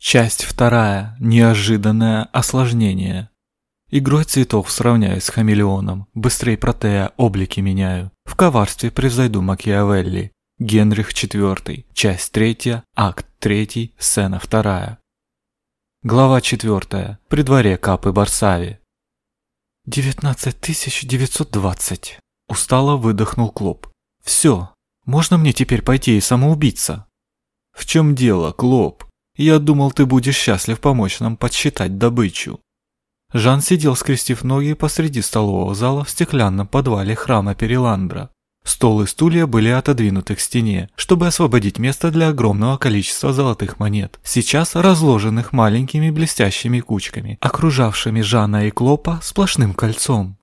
Часть вторая. Неожиданное осложнение. Игрой цветов сравняюсь с хамелеоном, быстрее протея облики меняю. В коварстве превзойду Макиавелли. Генрих IV. Часть третья. Акт третий. Сцена вторая. Глава четвертая. При дворе Капы Барсави. «Девятнадцать тысяч девятьсот двадцать», – устало выдохнул Клоп. «Все, можно мне теперь пойти и самоубиться?» «В чем дело, Клоп?» Я думал, ты будешь счастлив помочь нам подсчитать добычу». Жан сидел, скрестив ноги посреди столового зала в стеклянном подвале храма Переландра. Стол и стулья были отодвинуты к стене, чтобы освободить место для огромного количества золотых монет, сейчас разложенных маленькими блестящими кучками, окружавшими Жана и Клопа сплошным кольцом.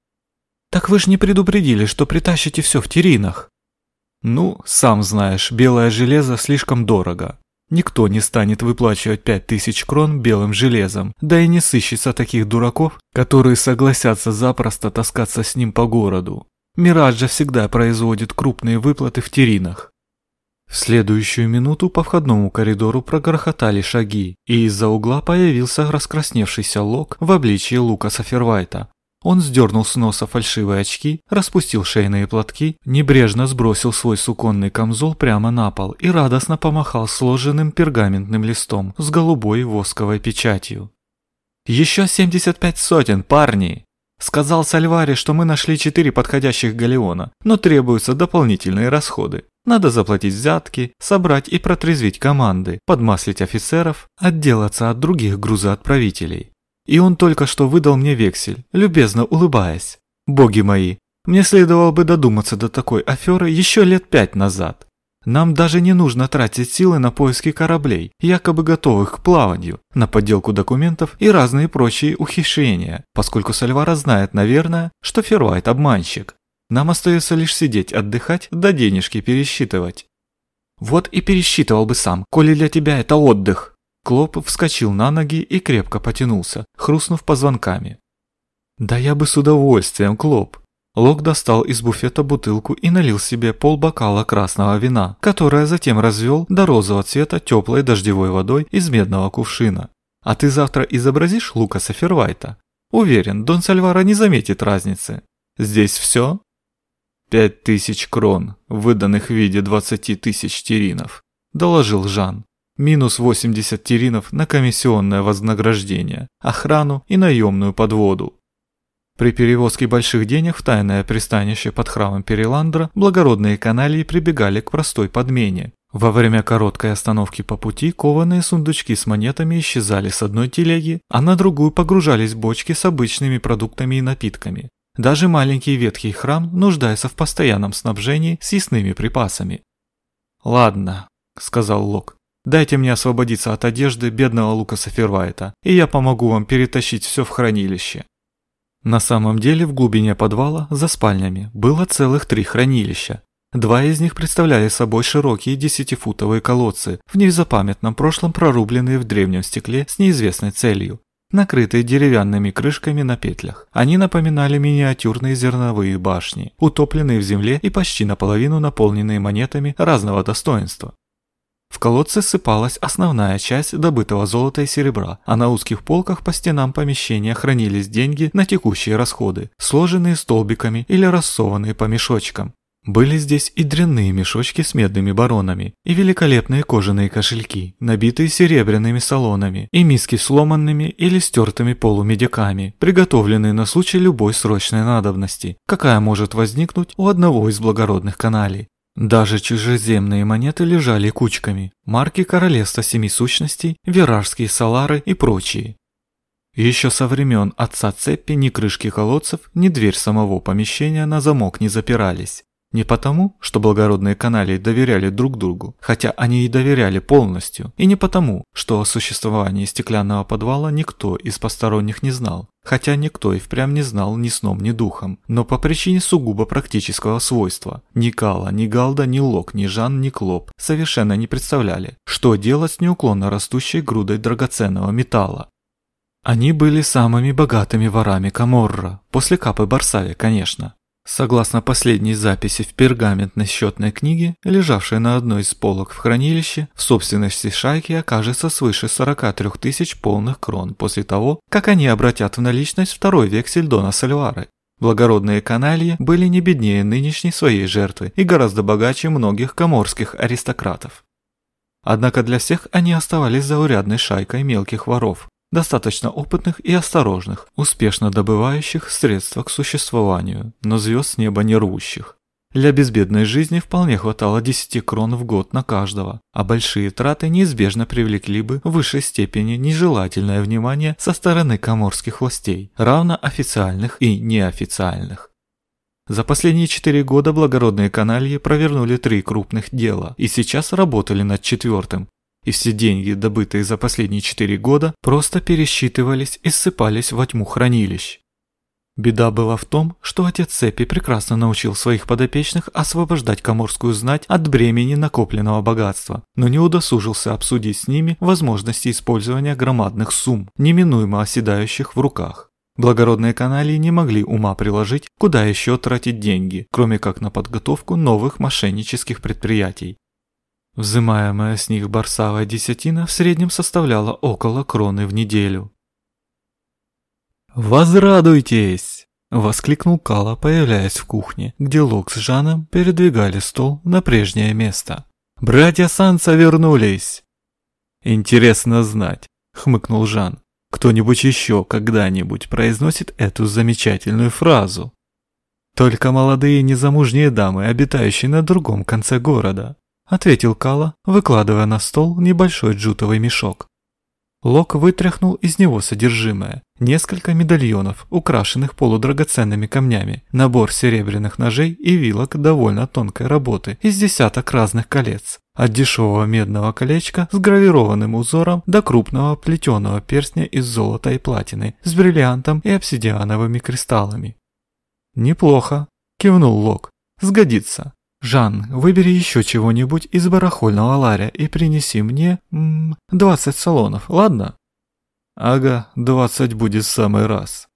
«Так вы ж не предупредили, что притащите все в теринах?» «Ну, сам знаешь, белое железо слишком дорого. Никто не станет выплачивать пять тысяч крон белым железом, да и не сыщется таких дураков, которые согласятся запросто таскаться с ним по городу. Мираж же всегда производит крупные выплаты в теринах. В следующую минуту по входному коридору прогрохотали шаги, и из-за угла появился раскрасневшийся Лок в обличье Лукаса Фервайта, он сдернул с носа фальшивые очки, распустил шейные платки, небрежно сбросил свой суконный камзол прямо на пол и радостно помахал сложенным пергаментным листом с голубой восковой печатью. «Еще 75 сотен, парни!» Сказал Сальвари, что мы нашли четыре подходящих галеона, но требуются дополнительные расходы. Надо заплатить взятки, собрать и протрезвить команды, подмаслить офицеров, отделаться от других грузоотправителей. И он только что выдал мне вексель, любезно улыбаясь. Боги мои, мне следовало бы додуматься до такой аферы еще лет пять назад. Нам даже не нужно тратить силы на поиски кораблей, якобы готовых к плаванию, на подделку документов и разные прочие ухищрения, поскольку Сальвара знает, наверное, что Фервайт обманщик. Нам остается лишь сидеть, отдыхать, да денежки пересчитывать. Вот и пересчитывал бы сам, коли для тебя это отдых. Клоп вскочил на ноги и крепко потянулся, хрустнув позвонками. «Да я бы с удовольствием, Клоп!» Лок достал из буфета бутылку и налил себе полбокала красного вина, которое затем развел до розового цвета теплой дождевой водой из медного кувшина. «А ты завтра изобразишь Лукаса Фервайта? Уверен, Дон Сальвара не заметит разницы. Здесь все?» «Пять тысяч крон, выданных в виде двадцати тысяч теринов», – доложил Жан. Минус 80 теринов на комиссионное вознаграждение, охрану и наемную подводу. При перевозке больших денег в тайное пристанище под храмом Переландра благородные каналии прибегали к простой подмене. Во время короткой остановки по пути кованые сундучки с монетами исчезали с одной телеги, а на другую погружались бочки с обычными продуктами и напитками. Даже маленький ветхий храм нуждается в постоянном снабжении съестными припасами. «Ладно», — сказал Лок, Дайте мне освободиться от одежды бедного Лукаса Фервайта, и я помогу вам перетащить все в хранилище». На самом деле в глубине подвала, за спальнями, было целых три хранилища. Два из них представляли собой широкие десятифутовые колодцы, в незапамятном прошлом прорубленные в древнем стекле с неизвестной целью, накрытые деревянными крышками на петлях. Они напоминали миниатюрные зерновые башни, утопленные в земле и почти наполовину наполненные монетами разного достоинства. В колодце сыпалась основная часть добытого золота и серебра, а на узких полках по стенам помещения хранились деньги на текущие расходы, сложенные столбиками или рассованные по мешочкам. Были здесь и дрянные мешочки с медными баронами, и великолепные кожаные кошельки, набитые серебряными салонами, и миски сломанными или стертыми полумедиками, приготовленные на случай любой срочной надобности, какая может возникнуть у одного из благородных каналей. Даже чужеземные монеты лежали кучками, марки Королевства Семи Сущностей, Виражские Салары и прочие. Еще со времен отца Цеппи ни крышки колодцев, ни дверь самого помещения на замок не запирались. Не потому, что благородные каналии доверяли друг другу, хотя они и доверяли полностью, и не потому, что о существовании стеклянного подвала никто из посторонних не знал, хотя никто и впрямь не знал ни сном, ни духом, но по причине сугубо практического свойства. Ни Кала, ни Галда, ни Лок, ни Жан, ни Клоп совершенно не представляли, что делать с неуклонно растущей грудой драгоценного металла. Они были самыми богатыми ворами Каморра, после Капы Барсави, конечно. Согласно последней записи в пергаментной счетной книге, лежавшей на одной из полок в хранилище, в собственности шайки окажется свыше 43 тысяч полных крон после того, как они обратят в наличность второй вексель Дона Сальвары. Благородные канальи были не беднее нынешней своей жертвы и гораздо богаче многих коморских аристократов. Однако для всех они оставались заурядной шайкой мелких воров, достаточно опытных и осторожных, успешно добывающих средства к существованию, но звезд неба не рвущих. Для безбедной жизни вполне хватало 10 крон в год на каждого, а большие траты неизбежно привлекли бы в высшей степени нежелательное внимание со стороны коморских властей, равно официальных и неофициальных. За последние четыре года благородные канальи провернули три крупных дела и сейчас работали над четвертым, и все деньги, добытые за последние четыре года, просто пересчитывались и ссыпались во тьму хранилищ. Беда была в том, что отец Цепи прекрасно научил своих подопечных освобождать коморскую знать от бремени накопленного богатства, но не удосужился обсудить с ними возможности использования громадных сумм, неминуемо оседающих в руках. Благородные каналии не могли ума приложить, куда еще тратить деньги, кроме как на подготовку новых мошеннических предприятий. Взымаемая с них барсавая десятина в среднем составляла около кроны в неделю. «Возрадуйтесь!» – воскликнул Кала, появляясь в кухне, где Лок с Жаном передвигали стол на прежнее место. «Братья Санса вернулись!» «Интересно знать», – хмыкнул Жан. «Кто-нибудь еще когда-нибудь произносит эту замечательную фразу?» «Только молодые незамужние дамы, обитающие на другом конце города», – ответил Кала, выкладывая на стол небольшой джутовый мешок. Лок вытряхнул из него содержимое. Несколько медальонов, украшенных полудрагоценными камнями, набор серебряных ножей и вилок довольно тонкой работы из десяток разных колец. От дешевого медного колечка с гравированным узором до крупного плетеного перстня из золота и платины с бриллиантом и обсидиановыми кристаллами. «Неплохо», – кивнул Лок. «Сгодится. «Жан, выбери еще чего-нибудь из барахольного ларя и принеси мне... М, 20 салонов, ладно?» «Ага, 20 будет в самый раз».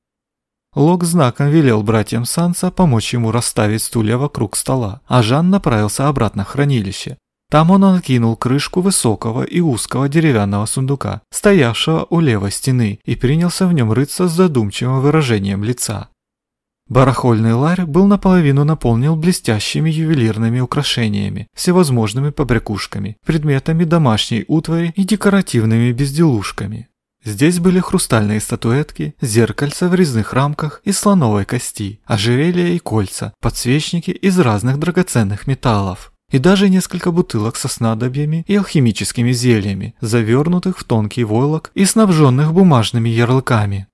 Лок знаком велел братьям Санса помочь ему расставить стулья вокруг стола, а Жан направился обратно в хранилище. Там он накинул крышку высокого и узкого деревянного сундука, стоявшего у левой стены, и принялся в нем рыться с задумчивым выражением лица. Барахольный ларь был наполовину наполнен блестящими ювелирными украшениями, всевозможными побрякушками, предметами домашней утвари и декоративными безделушками. Здесь были хрустальные статуэтки, зеркальца в резных рамках из слоновой кости, ожерелья и кольца, подсвечники из разных драгоценных металлов. И даже несколько бутылок со снадобьями и алхимическими зельями, завернутых в тонкий войлок и снабженных бумажными ярлыками.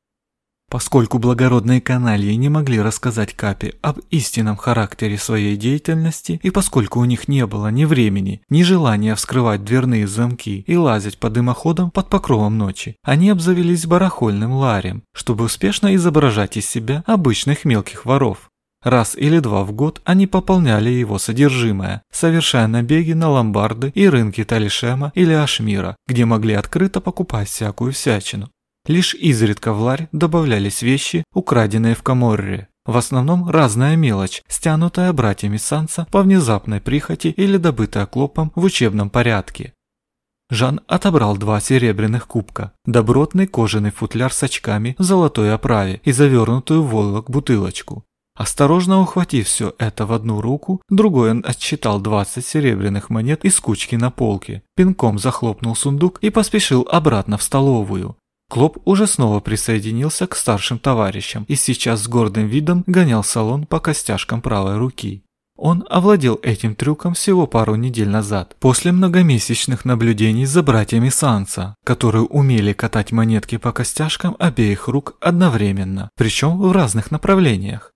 Поскольку благородные канальи не могли рассказать Капе об истинном характере своей деятельности, и поскольку у них не было ни времени, ни желания вскрывать дверные замки и лазить по дымоходам под покровом ночи, они обзавелись барахольным ларем, чтобы успешно изображать из себя обычных мелких воров. Раз или два в год они пополняли его содержимое, совершая набеги на ломбарды и рынки Талишема или Ашмира, где могли открыто покупать всякую всячину. Лишь изредка в ларь добавлялись вещи, украденные в Каморре. В основном разная мелочь, стянутая братьями Санса по внезапной прихоти или добытая клопом в учебном порядке. Жан отобрал два серебряных кубка, добротный кожаный футляр с очками в золотой оправе и завернутую в войлок бутылочку. Осторожно ухватив все это в одну руку, другой он отсчитал 20 серебряных монет из кучки на полке, пинком захлопнул сундук и поспешил обратно в столовую. Клоп уже снова присоединился к старшим товарищам и сейчас с гордым видом гонял салон по костяшкам правой руки. Он овладел этим трюком всего пару недель назад, после многомесячных наблюдений за братьями Санса, которые умели катать монетки по костяшкам обеих рук одновременно, причем в разных направлениях.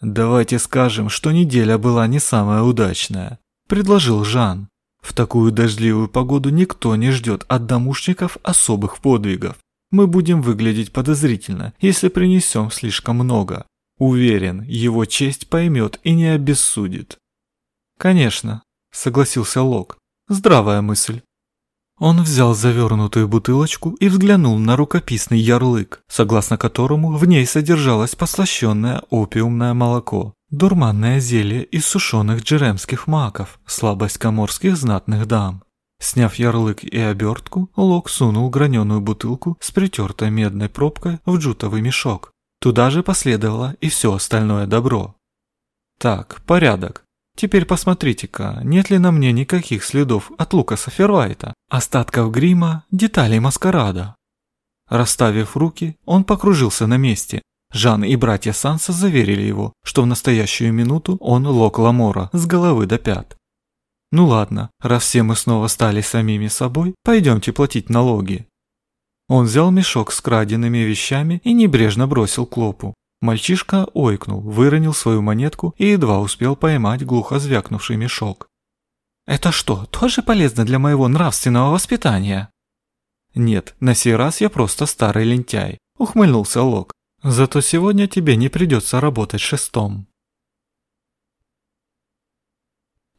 «Давайте скажем, что неделя была не самая удачная», – предложил Жан. В такую дождливую погоду никто не ждет от домушников особых подвигов. Мы будем выглядеть подозрительно, если принесем слишком много. Уверен, его честь поймет и не обессудит. Конечно, согласился Лок. Здравая мысль. Он взял завернутую бутылочку и взглянул на рукописный ярлык, согласно которому в ней содержалось послащенное опиумное молоко. Дурманное зелье из сушеных джеремских маков, слабость коморских знатных дам. Сняв ярлык и обертку, Лок сунул граненую бутылку с притертой медной пробкой в джутовый мешок. Туда же последовало и все остальное добро. Так, порядок. Теперь посмотрите-ка, нет ли на мне никаких следов от Лукаса Фервайта, остатков грима, деталей маскарада. Расставив руки, он покружился на месте. Жан и братья Санса заверили его, что в настоящую минуту он Лок Ламора с головы до пят. Ну ладно, раз все мы снова стали самими собой, пойдемте платить налоги. Он взял мешок с краденными вещами и небрежно бросил Клопу. Мальчишка ойкнул, выронил свою монетку и едва успел поймать глухо звякнувший мешок. «Это что, тоже полезно для моего нравственного воспитания?» «Нет, на сей раз я просто старый лентяй», – ухмыльнулся Лок. «Зато сегодня тебе не придется работать шестом».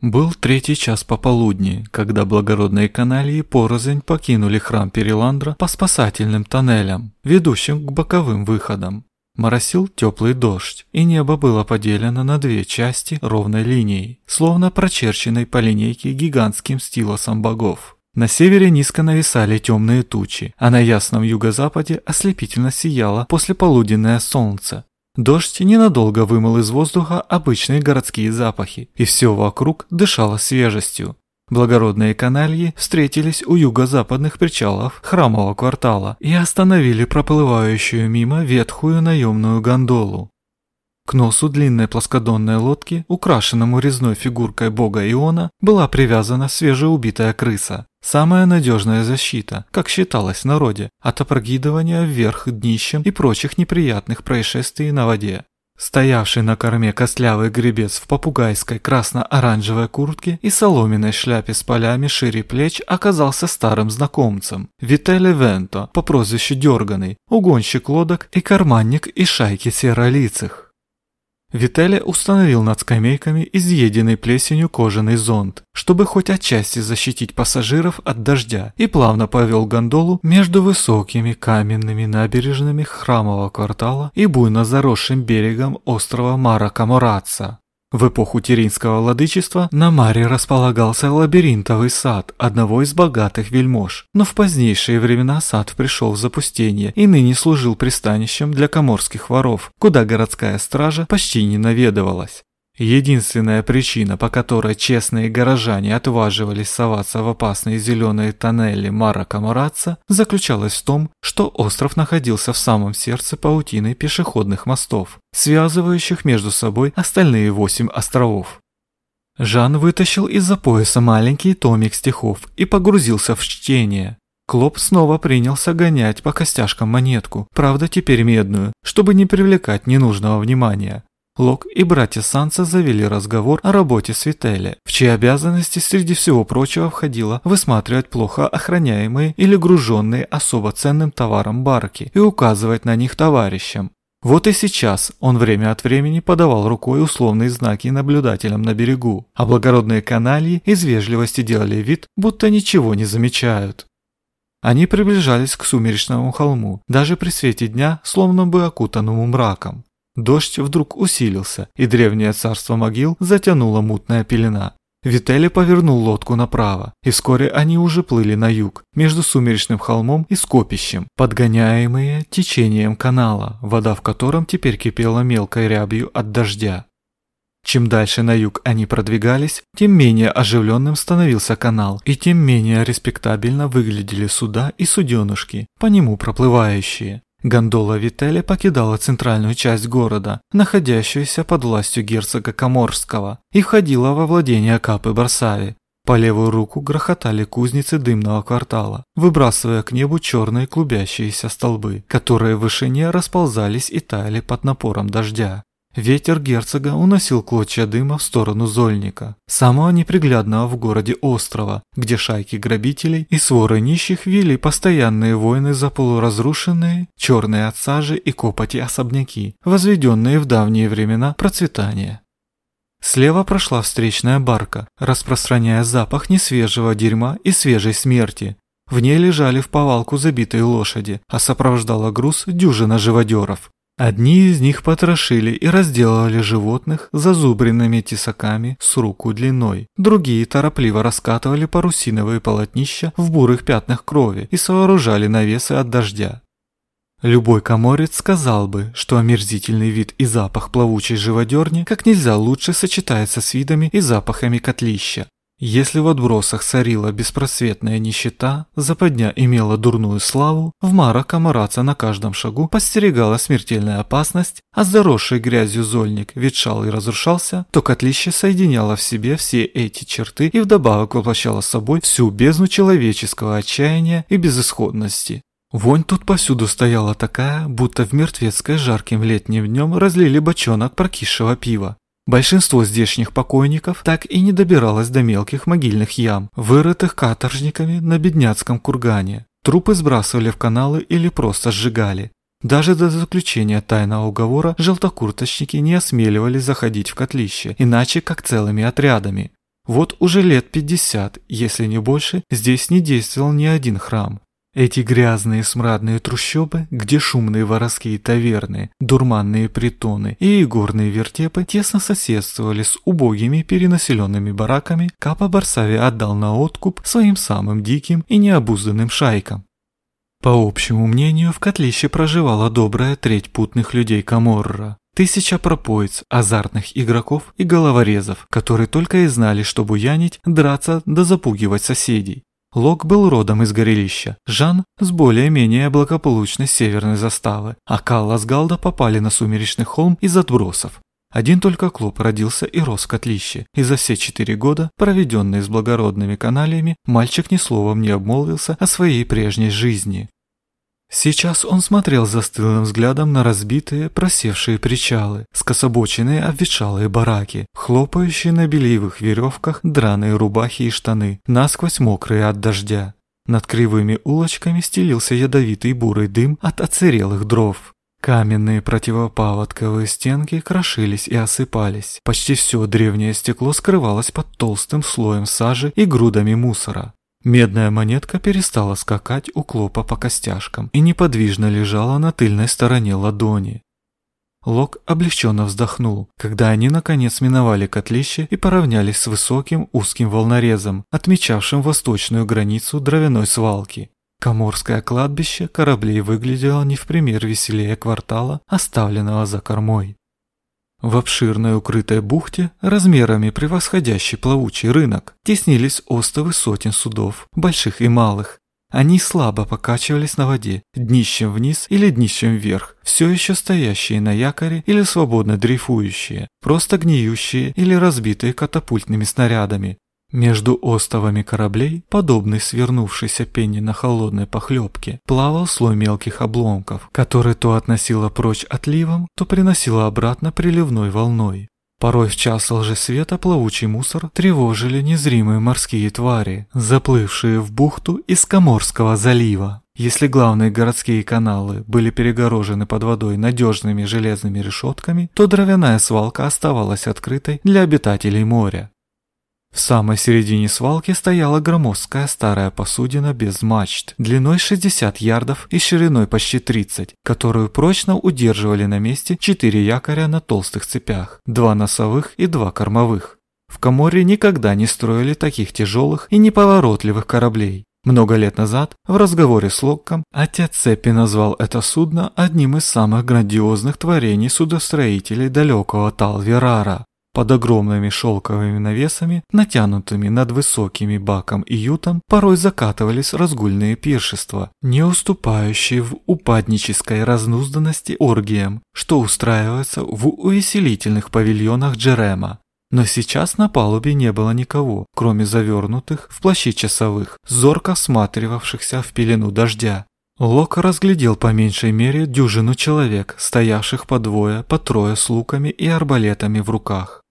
Был третий час пополудни, когда благородные каналии порознь покинули храм Переландра по спасательным тоннелям, ведущим к боковым выходам. Моросил теплый дождь, и небо было поделено на две части ровной линией, словно прочерченной по линейке гигантским стилосом богов. На севере низко нависали темные тучи, а на ясном юго-западе ослепительно сияло послеполуденное солнце, Дождь ненадолго вымыл из воздуха обычные городские запахи, и все вокруг дышало свежестью. Благородные канальи встретились у юго-западных причалов храмового квартала и остановили проплывающую мимо ветхую наемную гондолу. К носу длинной плоскодонной лодки, украшенному резной фигуркой бога Иона, была привязана свежеубитая крыса. Самая надежная защита, как считалось в народе, от опрокидывания вверх днищем и прочих неприятных происшествий на воде. Стоявший на корме костлявый гребец в попугайской красно-оранжевой куртке и соломенной шляпе с полями шире плеч оказался старым знакомцем. Вителли Венто по прозвищу Дерганый, угонщик лодок и карманник из шайки серолицых. Виталий установил над скамейками изъеденный плесенью кожаный зонт, чтобы хоть отчасти защитить пассажиров от дождя, и плавно повел гондолу между высокими каменными набережными храмового квартала и буйно заросшим берегом острова Мара Камораца. В эпоху Теринского владычества на Маре располагался лабиринтовый сад одного из богатых вельмож, но в позднейшие времена сад пришел в запустение и ныне служил пристанищем для коморских воров, куда городская стража почти не наведывалась. Единственная причина, по которой честные горожане отваживались соваться в опасные зеленые тоннели Мара Камараца, заключалась в том, что остров находился в самом сердце паутины пешеходных мостов, связывающих между собой остальные восемь островов. Жан вытащил из-за пояса маленький томик стихов и погрузился в чтение. Клоп снова принялся гонять по костяшкам монетку, правда теперь медную, чтобы не привлекать ненужного внимания. Лок и братья Санса завели разговор о работе Светеля, в чьи обязанности среди всего прочего входило высматривать плохо охраняемые или груженные особо ценным товаром барки и указывать на них товарищам. Вот и сейчас он время от времени подавал рукой условные знаки наблюдателям на берегу, а благородные канальи из вежливости делали вид, будто ничего не замечают. Они приближались к сумеречному холму, даже при свете дня, словно бы окутанному мраком. Дождь вдруг усилился, и древнее царство могил затянула мутная пелена. Вителли повернул лодку направо, и вскоре они уже плыли на юг, между сумеречным холмом и скопищем, подгоняемые течением канала, вода в котором теперь кипела мелкой рябью от дождя. Чем дальше на юг они продвигались, тем менее оживленным становился канал, и тем менее респектабельно выглядели суда и суденушки, по нему проплывающие. Гондола Вителли покидала центральную часть города, находящуюся под властью герцога Коморского, и входила во владение Капы Барсави. По левую руку грохотали кузницы дымного квартала, выбрасывая к небу черные клубящиеся столбы, которые в вышине расползались и таяли под напором дождя. Ветер герцога уносил клочья дыма в сторону Зольника, самого неприглядного в городе острова, где шайки грабителей и своры нищих вели постоянные войны за полуразрушенные, черные от сажи и копоти особняки, возведенные в давние времена процветания. Слева прошла встречная барка, распространяя запах несвежего дерьма и свежей смерти. В ней лежали в повалку забитые лошади, а сопровождала груз дюжина живодеров. Одни из них потрошили и разделывали животных зазубренными тесаками с руку длиной, другие торопливо раскатывали парусиновые полотнища в бурых пятнах крови и сооружали навесы от дождя. Любой коморец сказал бы, что омерзительный вид и запах плавучей живодерни как нельзя лучше сочетается с видами и запахами котлища. Если в отбросах царила беспросветная нищета, западня имела дурную славу, в Мара комараца на каждом шагу постерегала смертельная опасность, а заросший грязью зольник ветшал и разрушался, то котлище соединяло в себе все эти черты и вдобавок воплощало собой всю бездну человеческого отчаяния и безысходности. Вонь тут повсюду стояла такая, будто в мертвецкой жарким летним днем разлили бочонок прокисшего пива. Большинство здешних покойников так и не добиралось до мелких могильных ям, вырытых каторжниками на бедняцком кургане. Трупы сбрасывали в каналы или просто сжигали. Даже до заключения тайного уговора желтокурточники не осмеливались заходить в котлище, иначе как целыми отрядами. Вот уже лет 50, если не больше, здесь не действовал ни один храм. Эти грязные смрадные трущобы, где шумные воровские таверны, дурманные притоны и игорные вертепы тесно соседствовали с убогими перенаселенными бараками, Капа Барсави отдал на откуп своим самым диким и необузданным шайкам. По общему мнению, в котлище проживала добрая треть путных людей Каморра. Тысяча пропоиц, азартных игроков и головорезов, которые только и знали, что буянить, драться да запугивать соседей. Лок был родом из горелища, Жан с более-менее благополучной северной заставы, а Калла с Галда попали на сумеречный холм из отбросов. Один только Клоп родился и рос в котлище, и за все четыре года, проведенные с благородными каналиями, мальчик ни словом не обмолвился о своей прежней жизни. Сейчас он смотрел застылым взглядом на разбитые, просевшие причалы, скособоченные обветшалые бараки, хлопающие на бельевых веревках драные рубахи и штаны, насквозь мокрые от дождя. Над кривыми улочками стелился ядовитый бурый дым от оцерелых дров. Каменные противопаводковые стенки крошились и осыпались. Почти все древнее стекло скрывалось под толстым слоем сажи и грудами мусора. Медная монетка перестала скакать у Клопа по костяшкам и неподвижно лежала на тыльной стороне ладони. Лок облегченно вздохнул, когда они наконец миновали котлище и поравнялись с высоким узким волнорезом, отмечавшим восточную границу дровяной свалки. Коморское кладбище кораблей выглядело не в пример веселее квартала, оставленного за кормой. В обширной укрытой бухте, размерами превосходящий плавучий рынок, теснились остовы сотен судов, больших и малых. Они слабо покачивались на воде, днищем вниз или днищем вверх, все еще стоящие на якоре или свободно дрейфующие, просто гниющие или разбитые катапультными снарядами, между остовами кораблей, подобный свернувшейся пене на холодной похлебке, плавал слой мелких обломков, который то относило прочь отливом, то приносило обратно приливной волной. Порой в час лжесвета плавучий мусор тревожили незримые морские твари, заплывшие в бухту из Коморского залива. Если главные городские каналы были перегорожены под водой надежными железными решетками, то дровяная свалка оставалась открытой для обитателей моря. В самой середине свалки стояла громоздкая старая посудина без мачт, длиной 60 ярдов и шириной почти 30, которую прочно удерживали на месте четыре якоря на толстых цепях, два носовых и два кормовых. В Каморе никогда не строили таких тяжелых и неповоротливых кораблей. Много лет назад, в разговоре с Локком, отец Цепи назвал это судно одним из самых грандиозных творений судостроителей далекого Талверара. Под огромными шелковыми навесами, натянутыми над высокими баком и ютом, порой закатывались разгульные пиршества, не уступающие в упаднической разнузданности оргиям, что устраивается в увеселительных павильонах Джерема. Но сейчас на палубе не было никого, кроме завернутых в плащи часовых, зорко всматривавшихся в пелену дождя. Лок разглядел по меньшей мере дюжину человек, стоявших по двое, по трое с луками и арбалетами в руках.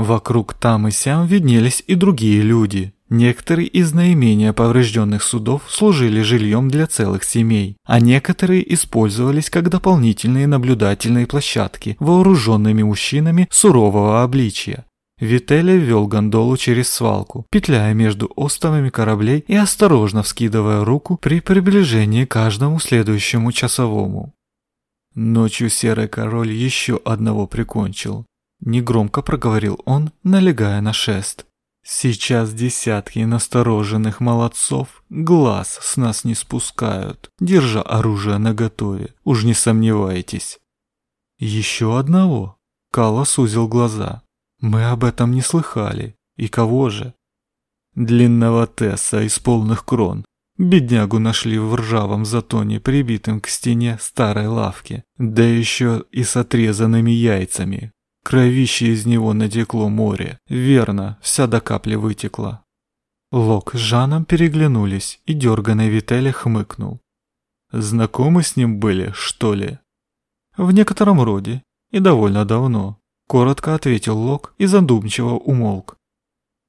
Вокруг там и сям виднелись и другие люди. Некоторые из наименее поврежденных судов служили жильем для целых семей, а некоторые использовались как дополнительные наблюдательные площадки вооруженными мужчинами сурового обличия. Вителли вел гондолу через свалку, петляя между остовами кораблей и осторожно вскидывая руку при приближении к каждому следующему часовому. Ночью серый король еще одного прикончил. Негромко проговорил он, налегая на шест. Сейчас десятки настороженных молодцов глаз с нас не спускают, держа оружие наготове, уж не сомневайтесь. Еще одного? Кала сузил глаза. Мы об этом не слыхали. И кого же? Длинного Тесса из полных крон. Беднягу нашли в ржавом затоне, прибитым к стене старой лавки, да еще и с отрезанными яйцами, Кровище из него натекло море. Верно, вся до капли вытекла. Лок с Жаном переглянулись, и дерганный Вителли хмыкнул. Знакомы с ним были, что ли? В некотором роде, и довольно давно. Коротко ответил Лок и задумчиво умолк.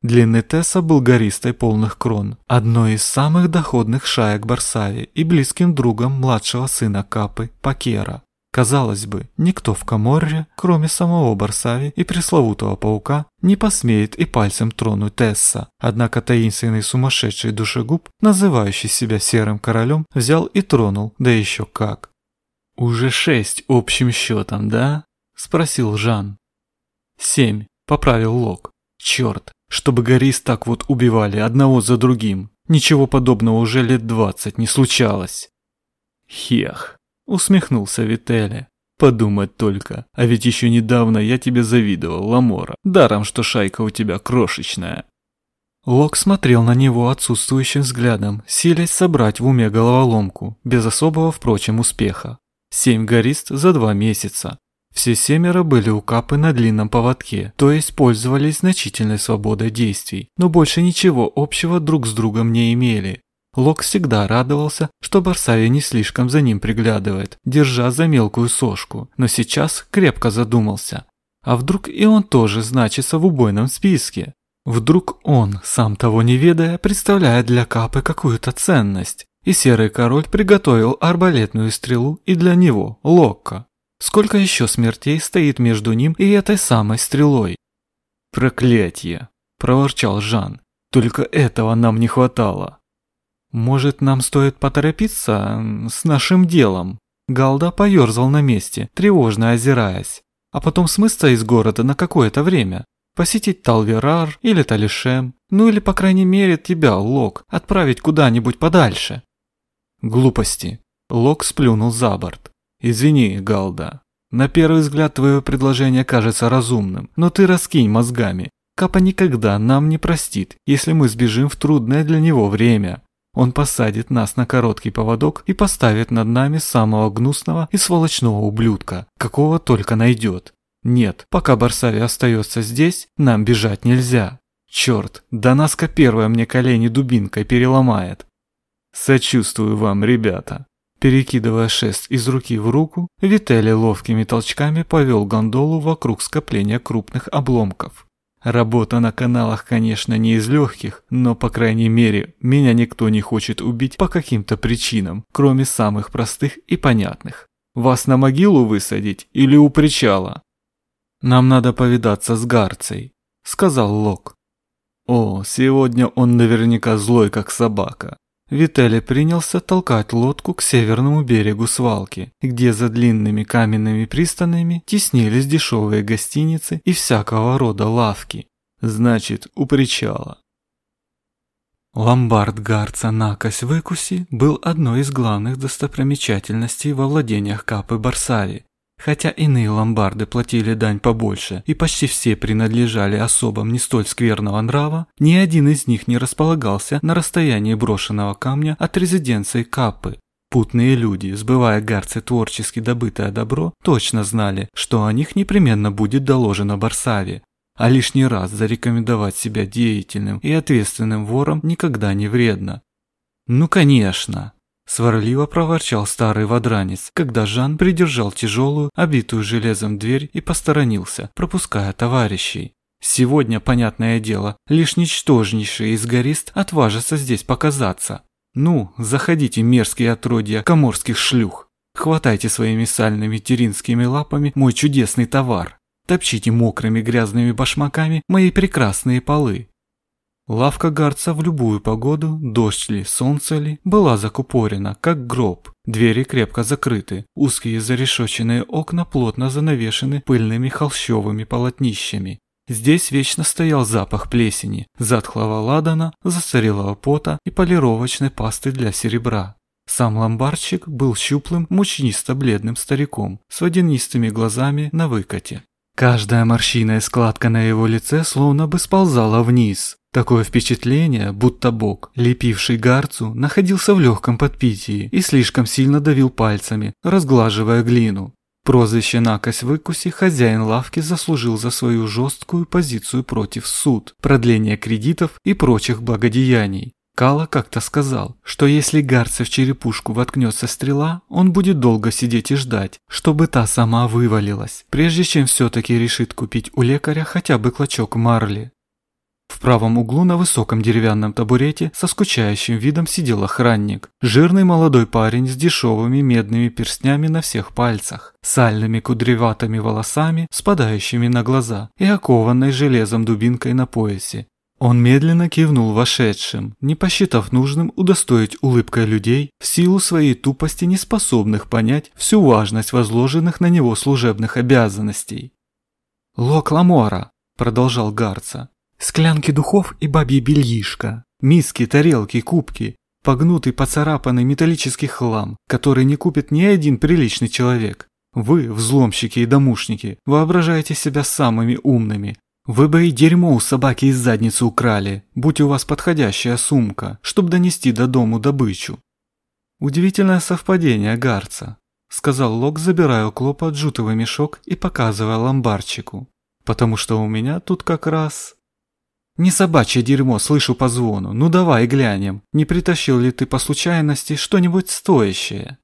Длинный Тесса был гористой полных крон, одной из самых доходных шаек Барсави и близким другом младшего сына Капы, Пакера. Казалось бы, никто в Каморре, кроме самого Барсави и пресловутого паука, не посмеет и пальцем тронуть Тесса. Однако таинственный сумасшедший душегуб, называющий себя Серым Королем, взял и тронул, да еще как. «Уже шесть общим счетом, да?» – спросил Жан. «Семь», – поправил Лок. «Черт, чтобы Горис так вот убивали одного за другим. Ничего подобного уже лет двадцать не случалось». «Хех», Усмехнулся Вителли. Подумать только, а ведь еще недавно я тебе завидовал, Ламора. Даром, что шайка у тебя крошечная. Лок смотрел на него отсутствующим взглядом, силясь собрать в уме головоломку, без особого, впрочем, успеха. Семь горист за два месяца. Все семеро были у Капы на длинном поводке, то есть пользовались значительной свободой действий, но больше ничего общего друг с другом не имели. Лок всегда радовался, что Барсавия не слишком за ним приглядывает, держа за мелкую сошку, но сейчас крепко задумался. А вдруг и он тоже значится в убойном списке? Вдруг он, сам того не ведая, представляет для Капы какую-то ценность, и Серый Король приготовил арбалетную стрелу и для него, Локка. Сколько еще смертей стоит между ним и этой самой стрелой? «Проклятье!» – проворчал Жан. «Только этого нам не хватало!» «Может, нам стоит поторопиться с нашим делом?» Галда поерзал на месте, тревожно озираясь, а потом смыться из города на какое-то время, посетить Талверар или Талишем, ну или, по крайней мере, тебя, Лок, отправить куда-нибудь подальше. Глупости. Лок сплюнул за борт. Извини, Галда. На первый взгляд твое предложение кажется разумным, но ты раскинь мозгами. Капа никогда нам не простит, если мы сбежим в трудное для него время. Он посадит нас на короткий поводок и поставит над нами самого гнусного и сволочного ублюдка, какого только найдет. Нет, пока Барсави остается здесь, нам бежать нельзя. Черт, Донаска первая мне колени дубинкой переломает. Сочувствую вам, ребята. Перекидывая шест из руки в руку, Вителли ловкими толчками повел гондолу вокруг скопления крупных обломков. Работа на каналах, конечно, не из легких, но, по крайней мере, меня никто не хочет убить по каким-то причинам, кроме самых простых и понятных. Вас на могилу высадить или у причала? Нам надо повидаться с Гарцей, сказал Лок. О, сегодня он наверняка злой, как собака. Виталий принялся толкать лодку к северному берегу свалки, где за длинными каменными пристанами теснились дешевые гостиницы и всякого рода лавки. Значит, у причала. Ломбард Гарца Накось Выкуси был одной из главных достопримечательностей во владениях Капы Барсави, Хотя иные ломбарды платили дань побольше и почти все принадлежали особам не столь скверного нрава, ни один из них не располагался на расстоянии брошенного камня от резиденции Каппы. Путные люди, сбывая гарцы творчески добытое добро, точно знали, что о них непременно будет доложено Барсаве, а лишний раз зарекомендовать себя деятельным и ответственным вором никогда не вредно. Ну конечно, Сварливо проворчал старый водранец, когда Жан придержал тяжелую, обитую железом дверь и посторонился, пропуская товарищей. Сегодня, понятное дело, лишь ничтожнейший из горист отважится здесь показаться. Ну, заходите, мерзкие отродья коморских шлюх. Хватайте своими сальными теринскими лапами мой чудесный товар. Топчите мокрыми грязными башмаками мои прекрасные полы. Лавка Гарца в любую погоду, дождь ли, солнце ли, была закупорена, как гроб. Двери крепко закрыты, узкие зарешоченные окна плотно занавешены пыльными холщовыми полотнищами. Здесь вечно стоял запах плесени, затхлого ладана, застарелого пота и полировочной пасты для серебра. Сам ломбарчик был щуплым, мучнисто-бледным стариком с водянистыми глазами на выкате. Каждая морщина и складка на его лице словно бы сползала вниз. Такое впечатление, будто бог, лепивший гарцу, находился в легком подпитии и слишком сильно давил пальцами, разглаживая глину. Прозвище «Накось выкуси» хозяин лавки заслужил за свою жесткую позицию против суд, продления кредитов и прочих благодеяний. Кала как-то сказал, что если Гарца в черепушку воткнется стрела, он будет долго сидеть и ждать, чтобы та сама вывалилась, прежде чем все-таки решит купить у лекаря хотя бы клочок марли. В правом углу на высоком деревянном табурете со скучающим видом сидел охранник. Жирный молодой парень с дешевыми медными перстнями на всех пальцах, сальными кудреватыми волосами, спадающими на глаза и окованной железом дубинкой на поясе. Он медленно кивнул вошедшим, не посчитав нужным удостоить улыбкой людей, в силу своей тупости не способных понять всю важность возложенных на него служебных обязанностей. «Лок Ламора», – продолжал Гарца, – «склянки духов и бабье бельишко, миски, тарелки, кубки, погнутый поцарапанный металлический хлам, который не купит ни один приличный человек. Вы, взломщики и домушники, воображаете себя самыми умными, вы бы и дерьмо у собаки из задницы украли, будь у вас подходящая сумка, чтобы донести до дому добычу. Удивительное совпадение, Гарца, сказал Лок, забирая у Клопа джутовый мешок и показывая ломбарчику. Потому что у меня тут как раз... Не собачье дерьмо, слышу по звону. Ну давай глянем, не притащил ли ты по случайности что-нибудь стоящее?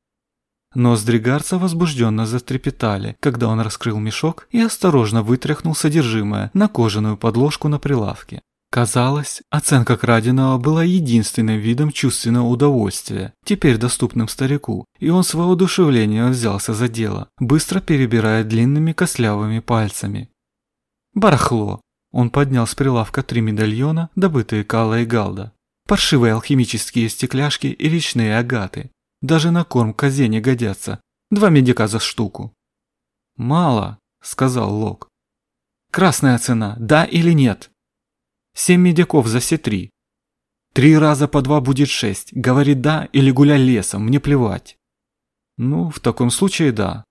Ноздри Гарца возбужденно затрепетали, когда он раскрыл мешок и осторожно вытряхнул содержимое на кожаную подложку на прилавке. Казалось, оценка краденого была единственным видом чувственного удовольствия, теперь доступным старику, и он с воодушевлением взялся за дело, быстро перебирая длинными костлявыми пальцами. Барахло. Он поднял с прилавка три медальона, добытые Кала и Галда. Паршивые алхимические стекляшки и речные агаты, даже на корм козе не годятся. Два медика за штуку. Мало, сказал Лок. Красная цена, да или нет? Семь медиков за все три. Три раза по два будет шесть. Говори да или гуляй лесом, мне плевать. Ну, в таком случае да.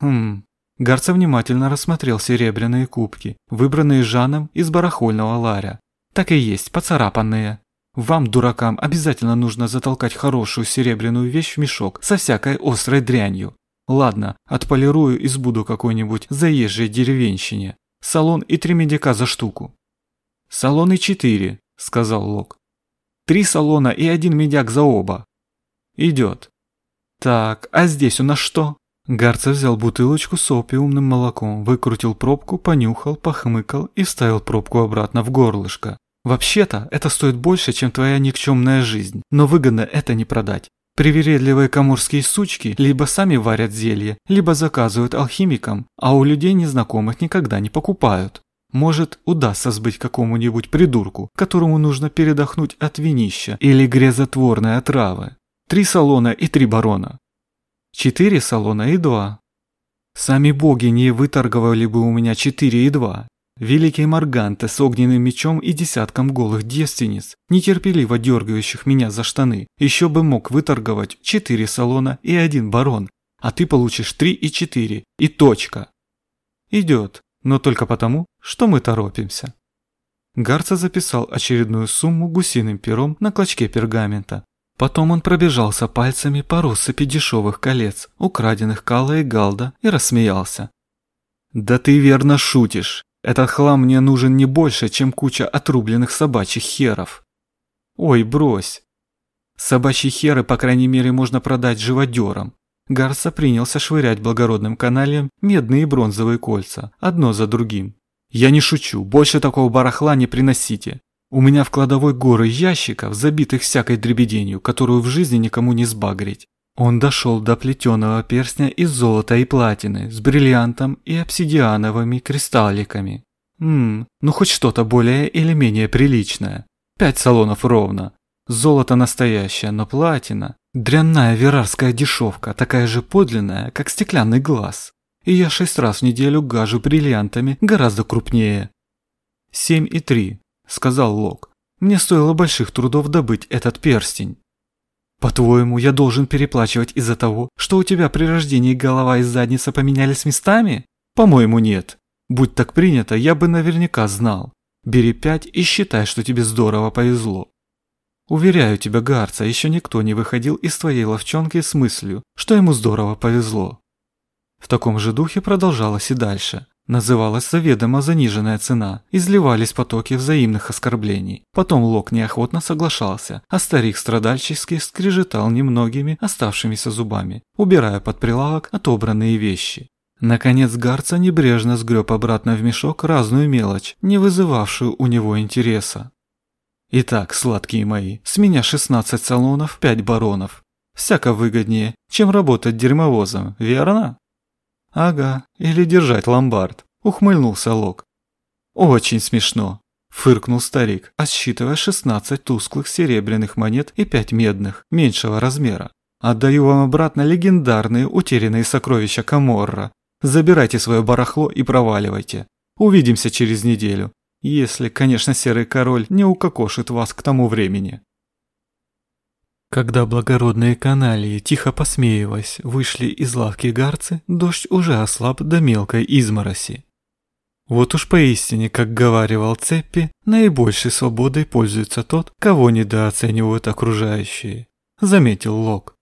Хм. Гарца внимательно рассмотрел серебряные кубки, выбранные Жаном из барахольного ларя. Так и есть, поцарапанные. Вам, дуракам, обязательно нужно затолкать хорошую серебряную вещь в мешок со всякой острой дрянью. Ладно, отполирую и сбуду какой-нибудь заезжей деревенщине. Салон и три медика за штуку. Салон и четыре, сказал Лок. Три салона и один медяк за оба. Идет. Так, а здесь у нас что? Гарца взял бутылочку с опиумным молоком, выкрутил пробку, понюхал, похмыкал и вставил пробку обратно в горлышко. Вообще-то, это стоит больше, чем твоя никчемная жизнь, но выгодно это не продать. Привередливые каморские сучки либо сами варят зелье, либо заказывают алхимикам, а у людей незнакомых никогда не покупают. Может, удастся сбыть какому-нибудь придурку, которому нужно передохнуть от винища или грезотворной отравы. Три салона и три барона. Четыре салона и два. Сами боги не выторговали бы у меня четыре и два, Великий Марганте с огненным мечом и десятком голых девственниц, нетерпеливо дергающих меня за штаны, еще бы мог выторговать четыре салона и один барон, а ты получишь три и четыре, и точка. Идет, но только потому, что мы торопимся. Гарца записал очередную сумму гусиным пером на клочке пергамента. Потом он пробежался пальцами по россыпи дешевых колец, украденных Кала и Галда, и рассмеялся. «Да ты верно шутишь. Этот хлам мне нужен не больше, чем куча отрубленных собачьих херов. Ой, брось. Собачьи херы, по крайней мере, можно продать живодерам. Гарса принялся швырять благородным каналием медные и бронзовые кольца, одно за другим. Я не шучу, больше такого барахла не приносите. У меня в кладовой горы ящиков, забитых всякой дребеденью, которую в жизни никому не сбагрить. Он дошел до плетеного перстня из золота и платины с бриллиантом и обсидиановыми кристалликами. Ммм, ну хоть что-то более или менее приличное. Пять салонов ровно. Золото настоящее, но платина. Дрянная верарская дешевка, такая же подлинная, как стеклянный глаз. И я шесть раз в неделю гажу бриллиантами гораздо крупнее. «Семь и три», — сказал Лок. «Мне стоило больших трудов добыть этот перстень». «По-твоему, я должен переплачивать из-за того, что у тебя при рождении голова и задница поменялись местами? По-моему, нет. Будь так принято, я бы наверняка знал. Бери пять и считай, что тебе здорово повезло. Уверяю тебя, Гарца, еще никто не выходил из твоей ловчонки с мыслью, что ему здорово повезло. В таком же духе продолжалось и дальше. Называлась заведомо заниженная цена, изливались потоки взаимных оскорблений. Потом Лок неохотно соглашался, а старик страдальчески скрежетал немногими оставшимися зубами, убирая под прилавок отобранные вещи. Наконец Гарца небрежно сгреб обратно в мешок разную мелочь, не вызывавшую у него интереса. Итак, сладкие мои, с меня 16 салонов, 5 баронов. Всяко выгоднее, чем работать дерьмовозом, верно? Ага, или держать ломбард, ухмыльнулся Лок. Очень смешно, фыркнул старик, отсчитывая 16 тусклых серебряных монет и 5 медных, меньшего размера. Отдаю вам обратно легендарные утерянные сокровища Каморра, Забирайте свое барахло и проваливайте. Увидимся через неделю. Если, конечно, Серый Король не укокошит вас к тому времени. Когда благородные каналии, тихо посмеиваясь, вышли из лавки гарцы, дождь уже ослаб до мелкой измороси. Вот уж поистине, как говаривал Цеппи, наибольшей свободой пользуется тот, кого недооценивают окружающие, заметил Лок.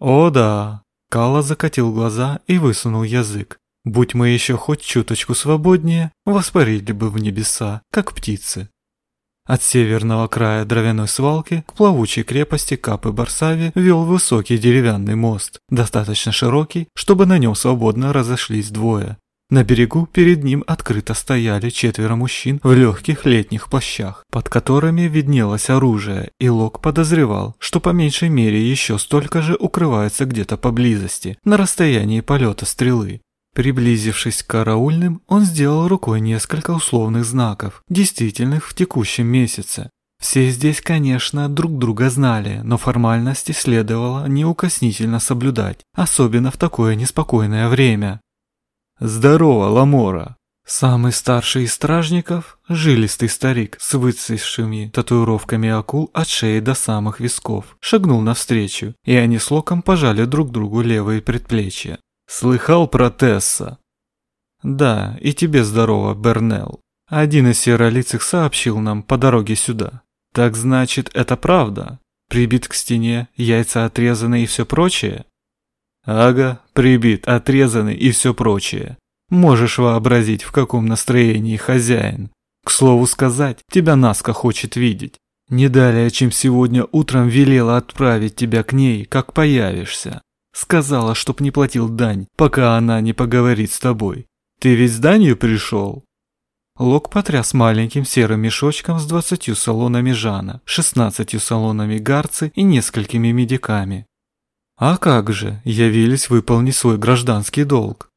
О да, Калла закатил глаза и высунул язык. Будь мы еще хоть чуточку свободнее, воспарили бы в небеса, как птицы. От северного края дровяной свалки к плавучей крепости Капы-Барсави вел высокий деревянный мост, достаточно широкий, чтобы на нем свободно разошлись двое. На берегу перед ним открыто стояли четверо мужчин в легких летних плащах, под которыми виднелось оружие, и Лок подозревал, что по меньшей мере еще столько же укрывается где-то поблизости, на расстоянии полета стрелы. Приблизившись к караульным, он сделал рукой несколько условных знаков, действительных в текущем месяце. Все здесь, конечно, друг друга знали, но формальности следовало неукоснительно соблюдать, особенно в такое неспокойное время. «Здорово, Ламора!» Самый старший из стражников, жилистый старик с выцветшими татуировками акул от шеи до самых висков, шагнул навстречу, и они с Локом пожали друг другу левые предплечья. «Слыхал про Тесса?» «Да, и тебе здорово, Бернелл. Один из серолицых сообщил нам по дороге сюда. Так значит, это правда? Прибит к стене, яйца отрезаны и все прочее?» Ага, прибит, отрезанный и все прочее. Можешь вообразить, в каком настроении хозяин. К слову сказать, тебя Наска хочет видеть. Не далее, чем сегодня утром велела отправить тебя к ней, как появишься. Сказала, чтоб не платил дань, пока она не поговорит с тобой. Ты ведь с данью пришел?» Лок потряс маленьким серым мешочком с двадцатью салонами Жана, шестнадцатью салонами Гарцы и несколькими медиками. А как же, явились выполнить свой гражданский долг.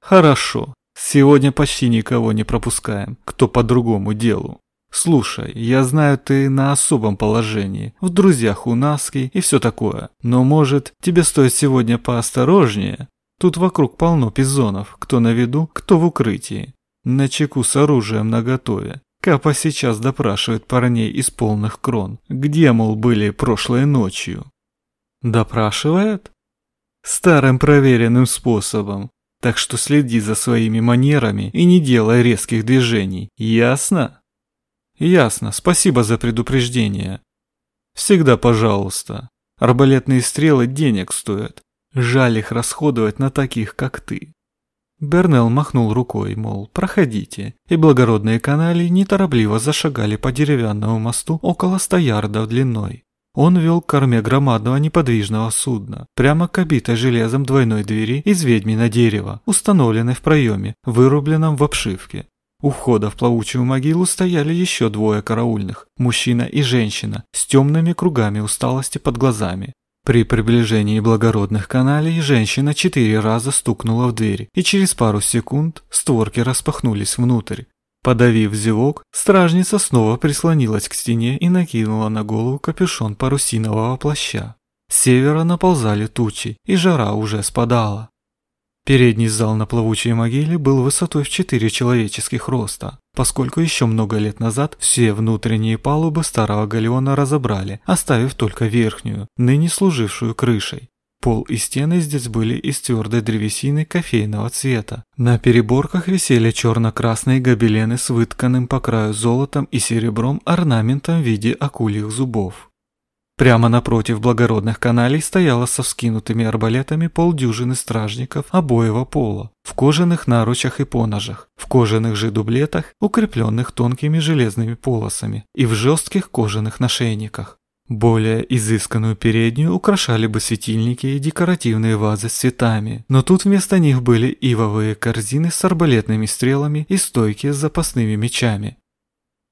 Хорошо, сегодня почти никого не пропускаем, кто по другому делу. Слушай, я знаю, ты на особом положении, в друзьях у Наски и все такое, но может, тебе стоит сегодня поосторожнее? Тут вокруг полно пизонов, кто на виду, кто в укрытии. На чеку с оружием наготове. Капа сейчас допрашивает парней из полных крон, где, мол, были прошлой ночью. Допрашивает? Старым проверенным способом. Так что следи за своими манерами и не делай резких движений. Ясно? Ясно. Спасибо за предупреждение. Всегда пожалуйста. Арбалетные стрелы денег стоят. Жаль их расходовать на таких, как ты. Бернелл махнул рукой, мол, проходите, и благородные канали неторопливо зашагали по деревянному мосту около ста ярдов длиной. Он вел к корме громадного неподвижного судна, прямо к обитой железом двойной двери из ведьмина дерева, установленной в проеме, вырубленном в обшивке. У входа в плавучую могилу стояли еще двое караульных, мужчина и женщина, с темными кругами усталости под глазами. При приближении благородных каналей женщина четыре раза стукнула в дверь, и через пару секунд створки распахнулись внутрь. Подавив зевок, стражница снова прислонилась к стене и накинула на голову капюшон парусинового плаща. С севера наползали тучи, и жара уже спадала. Передний зал на плавучей могиле был высотой в 4 человеческих роста, поскольку еще много лет назад все внутренние палубы старого галеона разобрали, оставив только верхнюю, ныне служившую крышей. Пол и стены здесь были из твердой древесины кофейного цвета. На переборках висели черно-красные гобелены с вытканным по краю золотом и серебром орнаментом в виде акульих зубов. Прямо напротив благородных каналей стояло со вскинутыми арбалетами полдюжины стражников обоего пола, в кожаных наручах и поножах, в кожаных же дублетах, укрепленных тонкими железными полосами, и в жестких кожаных нашейниках. Более изысканную переднюю украшали бы светильники и декоративные вазы с цветами, но тут вместо них были ивовые корзины с арбалетными стрелами и стойки с запасными мечами.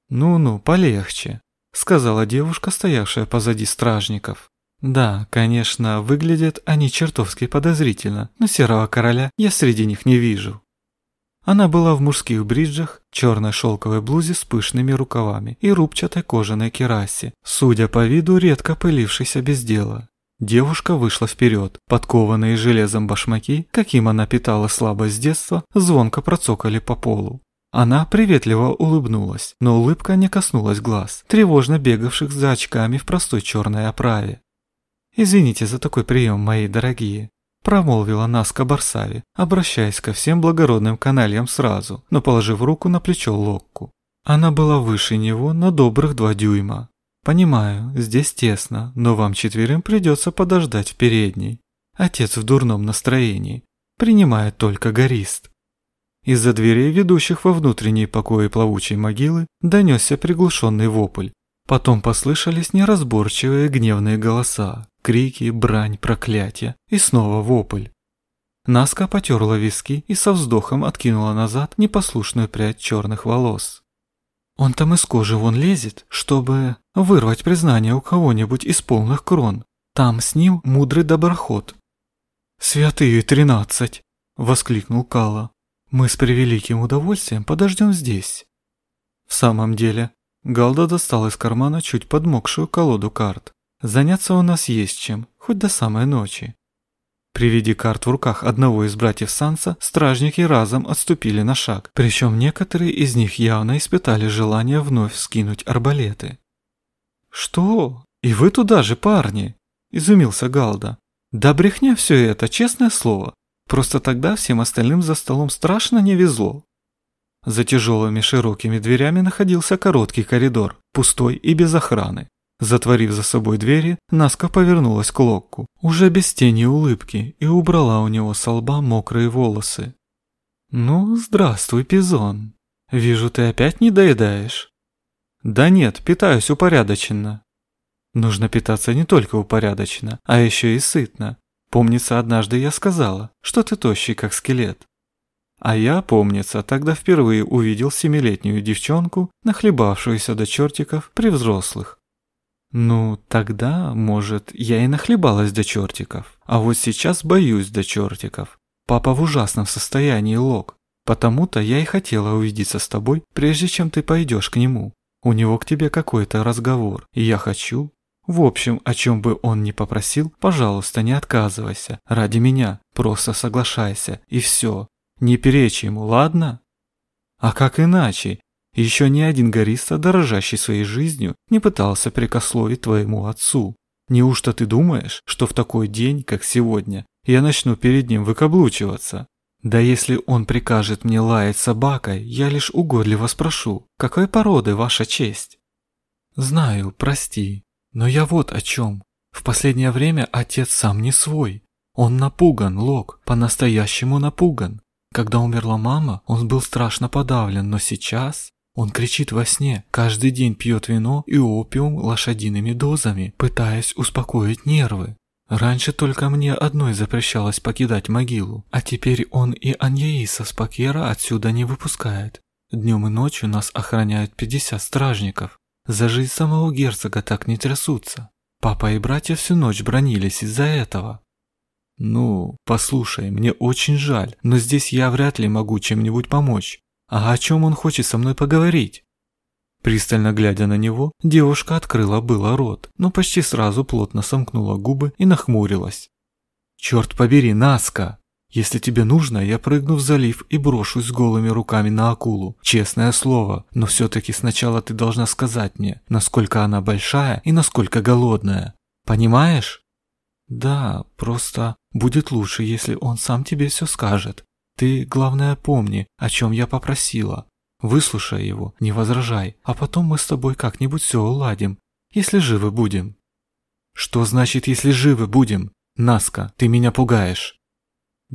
«Ну-ну, полегче», сказала девушка, стоявшая позади стражников. Да, конечно, выглядят они чертовски подозрительно, но серого короля я среди них не вижу. Она была в мужских бриджах, черной шелковой блузе с пышными рукавами и рубчатой кожаной керасе, судя по виду, редко пылившейся без дела. Девушка вышла вперед, подкованные железом башмаки, каким она питала слабость с детства, звонко процокали по полу. Она приветливо улыбнулась, но улыбка не коснулась глаз, тревожно бегавших за очками в простой черной оправе. «Извините за такой прием, мои дорогие», – промолвила Наска Барсави, обращаясь ко всем благородным канальям сразу, но положив руку на плечо Локку. Она была выше него на добрых два дюйма. «Понимаю, здесь тесно, но вам четверым придется подождать в передней. Отец в дурном настроении. Принимает только горист. Из-за дверей, ведущих во внутренние покои плавучей могилы, донесся приглушенный вопль. Потом послышались неразборчивые гневные голоса, крики, брань, проклятия и снова вопль. Наска потерла виски и со вздохом откинула назад непослушную прядь черных волос. «Он там из кожи вон лезет, чтобы вырвать признание у кого-нибудь из полных крон. Там с ним мудрый доброход». «Святые тринадцать!» — воскликнул Кала. Мы с превеликим удовольствием подождем здесь. В самом деле, Галда достал из кармана чуть подмокшую колоду карт. Заняться у нас есть чем, хоть до самой ночи. При виде карт в руках одного из братьев Санса, стражники разом отступили на шаг, причем некоторые из них явно испытали желание вновь скинуть арбалеты. «Что? И вы туда же, парни?» – изумился Галда. «Да брехня все это, честное слово. Просто тогда всем остальным за столом страшно не везло. За тяжелыми широкими дверями находился короткий коридор, пустой и без охраны. Затворив за собой двери, Наска повернулась к Локку, уже без тени улыбки, и убрала у него со лба мокрые волосы. «Ну, здравствуй, Пизон. Вижу, ты опять не доедаешь?» «Да нет, питаюсь упорядоченно». Нужно питаться не только упорядоченно, а еще и сытно, Помнится, однажды я сказала, что ты тощий, как скелет. А я, помнится, тогда впервые увидел семилетнюю девчонку, нахлебавшуюся до чертиков при взрослых. Ну, тогда, может, я и нахлебалась до чертиков, а вот сейчас боюсь до чертиков. Папа в ужасном состоянии, Лок. Потому-то я и хотела увидеться с тобой, прежде чем ты пойдешь к нему. У него к тебе какой-то разговор, и я хочу, в общем, о чем бы он ни попросил, пожалуйста, не отказывайся. Ради меня. Просто соглашайся. И все. Не перечь ему, ладно? А как иначе? Еще ни один гориста, дорожащий своей жизнью, не пытался прикословить твоему отцу. Неужто ты думаешь, что в такой день, как сегодня, я начну перед ним выкаблучиваться? Да если он прикажет мне лаять собакой, я лишь угодливо спрошу, какой породы ваша честь? Знаю, прости, но я вот о чем. В последнее время отец сам не свой. Он напуган, Лок, по-настоящему напуган. Когда умерла мама, он был страшно подавлен, но сейчас он кричит во сне, каждый день пьет вино и опиум лошадиными дозами, пытаясь успокоить нервы. Раньше только мне одной запрещалось покидать могилу, а теперь он и Аньяиса с Пакера отсюда не выпускает. Днем и ночью нас охраняют 50 стражников. За жизнь самого герцога так не трясутся. Папа и братья всю ночь бронились из-за этого. Ну, послушай, мне очень жаль, но здесь я вряд ли могу чем-нибудь помочь. А о чем он хочет со мной поговорить? Пристально глядя на него, девушка открыла было рот, но почти сразу плотно сомкнула губы и нахмурилась. «Черт побери, Наска! Если тебе нужно, я прыгну в залив и брошусь с голыми руками на акулу. Честное слово, но все-таки сначала ты должна сказать мне, насколько она большая и насколько голодная. Понимаешь? Да, просто будет лучше, если он сам тебе все скажет. Ты, главное, помни, о чем я попросила. Выслушай его, не возражай, а потом мы с тобой как-нибудь все уладим, если живы будем. Что значит, если живы будем? Наска, ты меня пугаешь.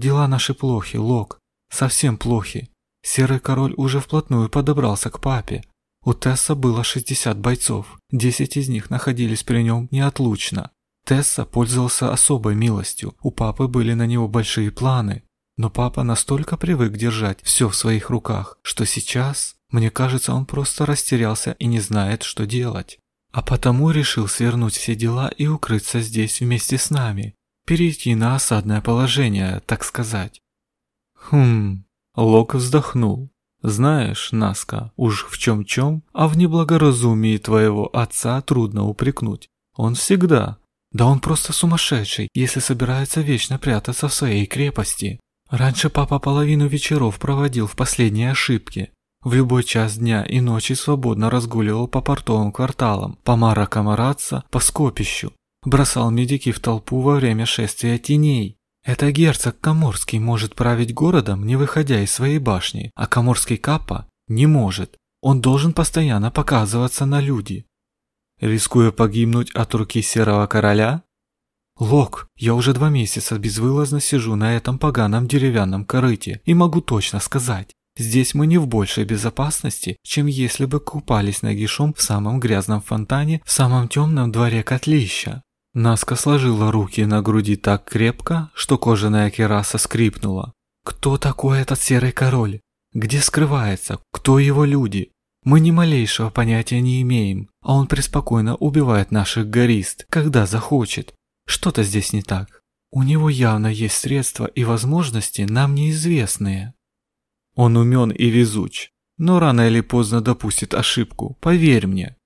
Дела наши плохи, Лок, совсем плохи. Серый король уже вплотную подобрался к папе. У Тесса было 60 бойцов, 10 из них находились при нем неотлучно. Тесса пользовался особой милостью, у папы были на него большие планы. Но папа настолько привык держать все в своих руках, что сейчас, мне кажется, он просто растерялся и не знает, что делать. А потому решил свернуть все дела и укрыться здесь вместе с нами, перейти на осадное положение, так сказать. Хм, Лок вздохнул. Знаешь, Наска, уж в чем-чем, а в неблагоразумии твоего отца трудно упрекнуть. Он всегда. Да он просто сумасшедший, если собирается вечно прятаться в своей крепости. Раньше папа половину вечеров проводил в последней ошибке. В любой час дня и ночи свободно разгуливал по портовым кварталам, по Маракамараца, по Скопищу, бросал медики в толпу во время шествия теней. Это герцог Каморский может править городом, не выходя из своей башни, а Каморский Капа не может. Он должен постоянно показываться на люди. Рискуя погибнуть от руки Серого Короля? Лок, я уже два месяца безвылазно сижу на этом поганом деревянном корыте и могу точно сказать, Здесь мы не в большей безопасности, чем если бы купались нагишом в самом грязном фонтане в самом темном дворе котлища. Наска сложила руки на груди так крепко, что кожаная кераса скрипнула. Кто такой этот серый король? Где скрывается? Кто его люди? Мы ни малейшего понятия не имеем, а он преспокойно убивает наших горист, когда захочет. Что-то здесь не так. У него явно есть средства и возможности, нам неизвестные. Он умен и везуч, но рано или поздно допустит ошибку, поверь мне.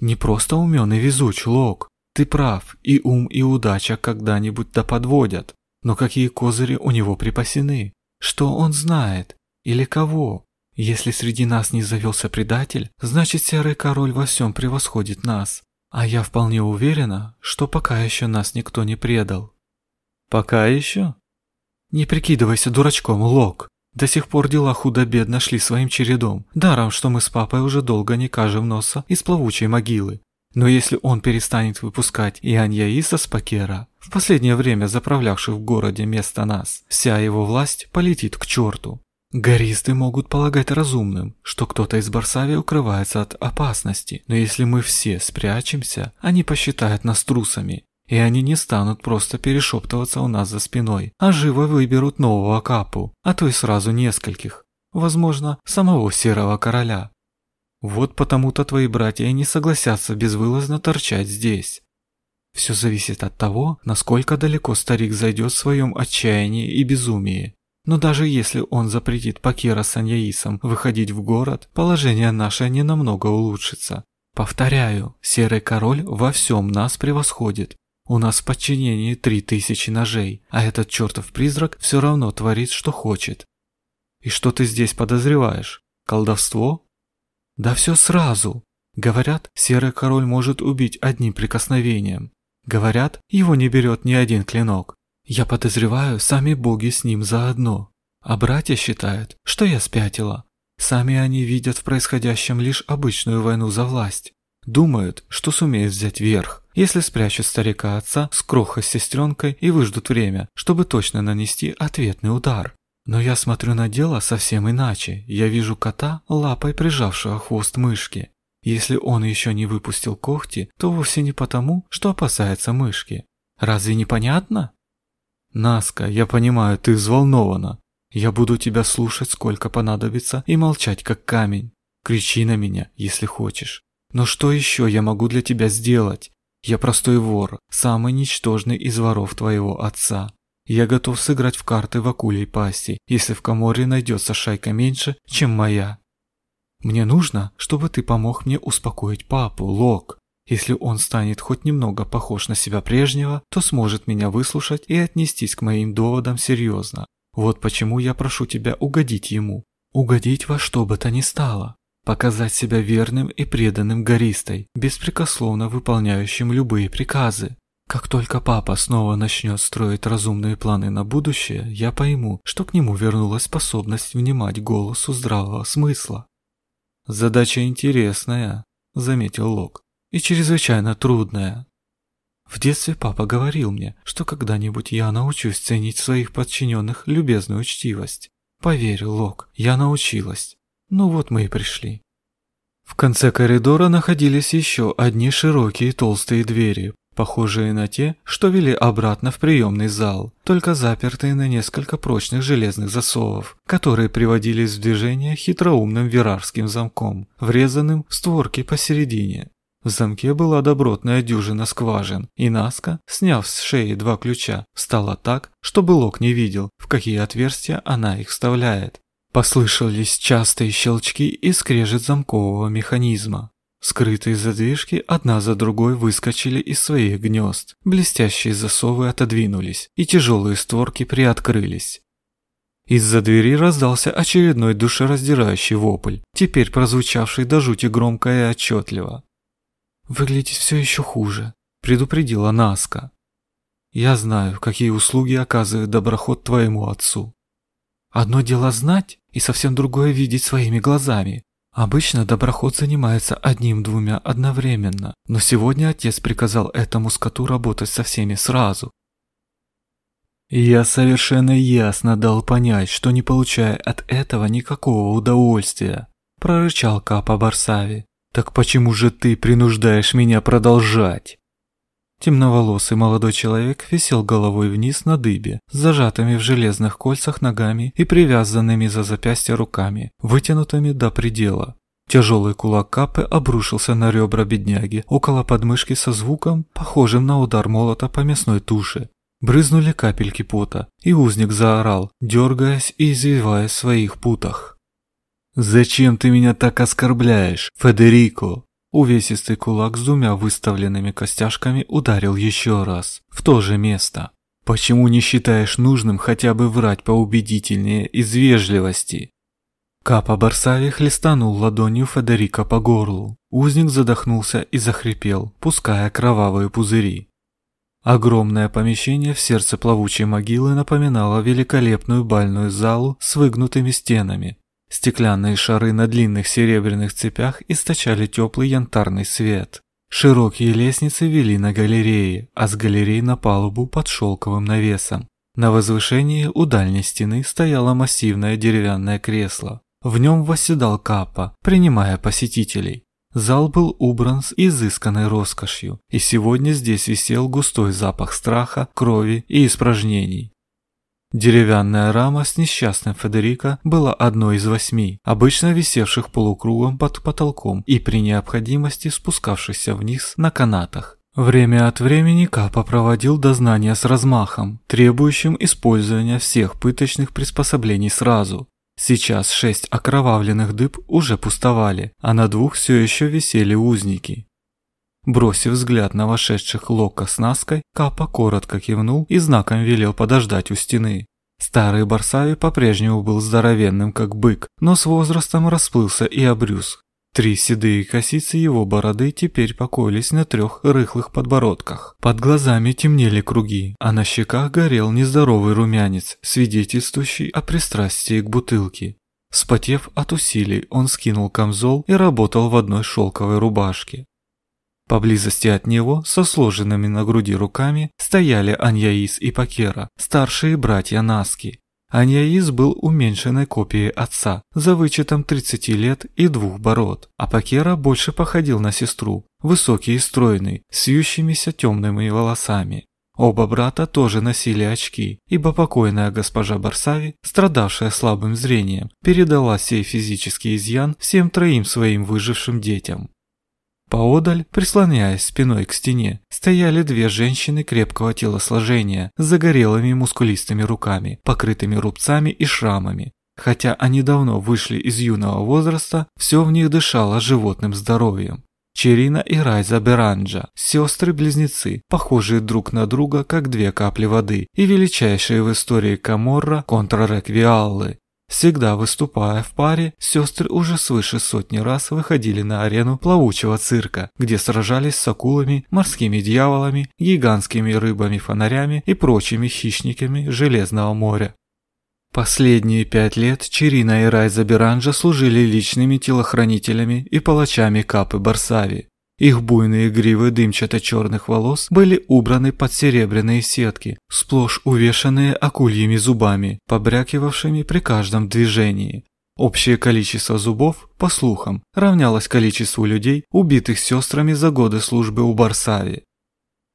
Не просто умен и везуч, Лок. Ты прав, и ум, и удача когда-нибудь да подводят. Но какие козыри у него припасены? Что он знает? Или кого? Если среди нас не завелся предатель, значит серый король во всем превосходит нас. А я вполне уверена, что пока еще нас никто не предал. Пока еще? Не прикидывайся дурачком, Лок. До сих пор дела худо-бедно шли своим чередом. Даром, что мы с папой уже долго не кажем носа из плавучей могилы. Но если он перестанет выпускать Ианьяиса с Пакера, в последнее время заправлявших в городе вместо нас, вся его власть полетит к черту. Гористы могут полагать разумным, что кто-то из Барсави укрывается от опасности, но если мы все спрячемся, они посчитают нас трусами, и они не станут просто перешептываться у нас за спиной, а живо выберут нового капу, а то и сразу нескольких, возможно, самого Серого Короля. Вот потому-то твои братья не согласятся безвылазно торчать здесь. Все зависит от того, насколько далеко старик зайдет в своем отчаянии и безумии. Но даже если он запретит Пакира с Аньяисом выходить в город, положение наше не намного улучшится. Повторяю, Серый Король во всем нас превосходит. У нас в подчинении три тысячи ножей, а этот чертов призрак все равно творит, что хочет. И что ты здесь подозреваешь? Колдовство? Да все сразу. Говорят, серый король может убить одним прикосновением. Говорят, его не берет ни один клинок. Я подозреваю, сами боги с ним заодно. А братья считают, что я спятила. Сами они видят в происходящем лишь обычную войну за власть. Думают, что сумеют взять верх, если спрячут старика отца с крохой сестренкой и выждут время, чтобы точно нанести ответный удар. Но я смотрю на дело совсем иначе. Я вижу кота, лапой прижавшего хвост мышки. Если он еще не выпустил когти, то вовсе не потому, что опасается мышки. Разве не понятно? Наска, я понимаю, ты взволнована. Я буду тебя слушать, сколько понадобится, и молчать, как камень. Кричи на меня, если хочешь. Но что еще я могу для тебя сделать? Я простой вор, самый ничтожный из воров твоего отца. Я готов сыграть в карты в акулей пасти, если в Каморе найдется шайка меньше, чем моя. Мне нужно, чтобы ты помог мне успокоить папу, Лок. Если он станет хоть немного похож на себя прежнего, то сможет меня выслушать и отнестись к моим доводам серьезно. Вот почему я прошу тебя угодить ему. Угодить во что бы то ни стало. Показать себя верным и преданным гористой, беспрекословно выполняющим любые приказы. Как только папа снова начнет строить разумные планы на будущее, я пойму, что к нему вернулась способность внимать голосу здравого смысла. «Задача интересная», — заметил Лок, — «и чрезвычайно трудная. В детстве папа говорил мне, что когда-нибудь я научусь ценить своих подчиненных любезную учтивость. Поверь, Лок, я научилась. Ну вот мы и пришли. В конце коридора находились еще одни широкие толстые двери, похожие на те, что вели обратно в приемный зал, только запертые на несколько прочных железных засовов, которые приводились в движение хитроумным вирарским замком, врезанным в створки посередине. В замке была добротная дюжина скважин, и Наска, сняв с шеи два ключа, встала так, чтобы Лок не видел, в какие отверстия она их вставляет. Послышались частые щелчки и скрежет замкового механизма. Скрытые задвижки одна за другой выскочили из своих гнезд, блестящие засовы отодвинулись, и тяжелые створки приоткрылись. Из-за двери раздался очередной душераздирающий вопль, теперь прозвучавший до жути громко и отчетливо. «Выглядит все еще хуже», – предупредила Наска. «Я знаю, какие услуги оказывает доброход твоему отцу. Одно дело знать, и совсем другое видеть своими глазами. Обычно доброход занимается одним-двумя одновременно, но сегодня отец приказал этому скоту работать со всеми сразу. Я совершенно ясно дал понять, что не получая от этого никакого удовольствия, прорычал Капа Барсави. Так почему же ты принуждаешь меня продолжать? Темноволосый молодой человек висел головой вниз на дыбе, с зажатыми в железных кольцах ногами и привязанными за запястья руками, вытянутыми до предела. Тяжелый кулак Капы обрушился на ребра бедняги около подмышки со звуком, похожим на удар молота по мясной туше. Брызнули капельки пота, и узник заорал, дергаясь и извиваясь в своих путах. «Зачем ты меня так оскорбляешь, Федерико?» Увесистый кулак с двумя выставленными костяшками ударил еще раз, в то же место. Почему не считаешь нужным хотя бы врать поубедительнее из вежливости? Капа Барсави хлестанул ладонью Федерика по горлу. Узник задохнулся и захрипел, пуская кровавые пузыри. Огромное помещение в сердце плавучей могилы напоминало великолепную бальную залу с выгнутыми стенами, Стеклянные шары на длинных серебряных цепях источали теплый янтарный свет. Широкие лестницы вели на галереи, а с галерей на палубу под шелковым навесом. На возвышении у дальней стены стояло массивное деревянное кресло. В нем восседал Капа, принимая посетителей. Зал был убран с изысканной роскошью, и сегодня здесь висел густой запах страха, крови и испражнений. Деревянная рама с несчастным Федерико была одной из восьми, обычно висевших полукругом под потолком и при необходимости спускавшихся вниз на канатах. Время от времени Капа проводил дознание с размахом, требующим использования всех пыточных приспособлений сразу. Сейчас шесть окровавленных дыб уже пустовали, а на двух все еще висели узники. Бросив взгляд на вошедших Лока с Наской, Капа коротко кивнул и знаком велел подождать у стены. Старый Барсави по-прежнему был здоровенным, как бык, но с возрастом расплылся и обрюз. Три седые косицы его бороды теперь покоились на трех рыхлых подбородках. Под глазами темнели круги, а на щеках горел нездоровый румянец, свидетельствующий о пристрастии к бутылке. Спотев от усилий, он скинул камзол и работал в одной шелковой рубашке. Поблизости от него, со сложенными на груди руками, стояли Аньяис и Пакера, старшие братья Наски. Аньяис был уменьшенной копией отца, за вычетом 30 лет и двух бород, а Пакера больше походил на сестру, высокий и стройный, с вьющимися темными волосами. Оба брата тоже носили очки, ибо покойная госпожа Барсави, страдавшая слабым зрением, передала сей физический изъян всем троим своим выжившим детям. Поодаль, прислоняясь спиной к стене, стояли две женщины крепкого телосложения с загорелыми мускулистыми руками, покрытыми рубцами и шрамами. Хотя они давно вышли из юного возраста, все в них дышало животным здоровьем. Черина и Райза Беранджа, сестры-близнецы, похожие друг на друга, как две капли воды, и величайшие в истории Каморра контрреквиаллы. Всегда выступая в паре, сестры уже свыше сотни раз выходили на арену плавучего цирка, где сражались с акулами, морскими дьяволами, гигантскими рыбами-фонарями и прочими хищниками Железного моря. Последние пять лет Черина и Райза Беранжа служили личными телохранителями и палачами Капы Барсави. Их буйные гривы дымчато-черных волос были убраны под серебряные сетки, сплошь увешанные акульими зубами, побрякивавшими при каждом движении. Общее количество зубов, по слухам, равнялось количеству людей, убитых сестрами за годы службы у Барсави.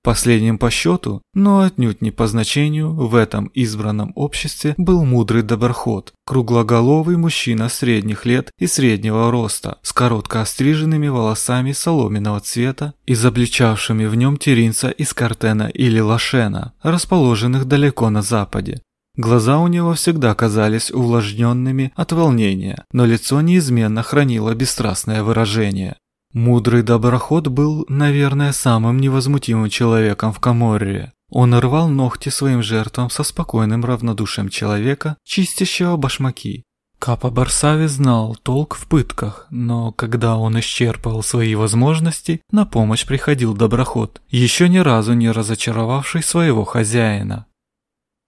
Последним по счету, но отнюдь не по значению, в этом избранном обществе был мудрый доброход, круглоголовый мужчина средних лет и среднего роста, с коротко остриженными волосами соломенного цвета и забличавшими в нем теринца из Картена или Лашена, расположенных далеко на западе. Глаза у него всегда казались увлажненными от волнения, но лицо неизменно хранило бесстрастное выражение. Мудрый доброход был, наверное, самым невозмутимым человеком в Каморре. Он рвал ногти своим жертвам со спокойным равнодушием человека, чистящего башмаки. Капа Барсави знал толк в пытках, но когда он исчерпывал свои возможности, на помощь приходил доброход, еще ни разу не разочаровавший своего хозяина.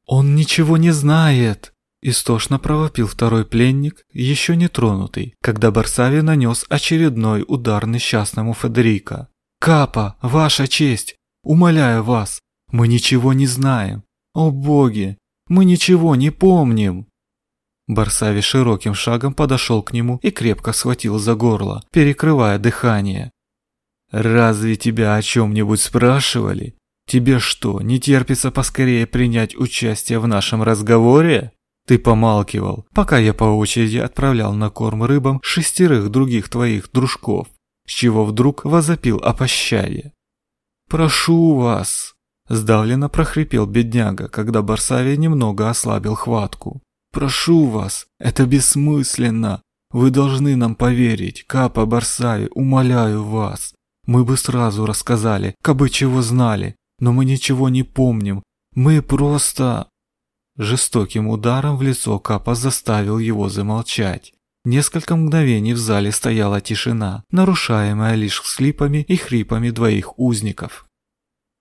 «Он ничего не знает!» Истошно провопил второй пленник, еще не тронутый, когда Барсави нанес очередной удар несчастному Федерико. «Капа, ваша честь! Умоляю вас, мы ничего не знаем! О боги, мы ничего не помним!» Барсави широким шагом подошел к нему и крепко схватил за горло, перекрывая дыхание. «Разве тебя о чем-нибудь спрашивали? Тебе что, не терпится поскорее принять участие в нашем разговоре?» Ты помалкивал, пока я по очереди отправлял на корм рыбам шестерых других твоих дружков, с чего вдруг возопил о пощаде. «Прошу вас!» – сдавленно прохрипел бедняга, когда Барсавий немного ослабил хватку. «Прошу вас, это бессмысленно! Вы должны нам поверить, Капа Барсави, умоляю вас! Мы бы сразу рассказали, кабы чего знали, но мы ничего не помним, мы просто...» Жестоким ударом в лицо Капа заставил его замолчать. Несколько мгновений в зале стояла тишина, нарушаемая лишь слипами и хрипами двоих узников.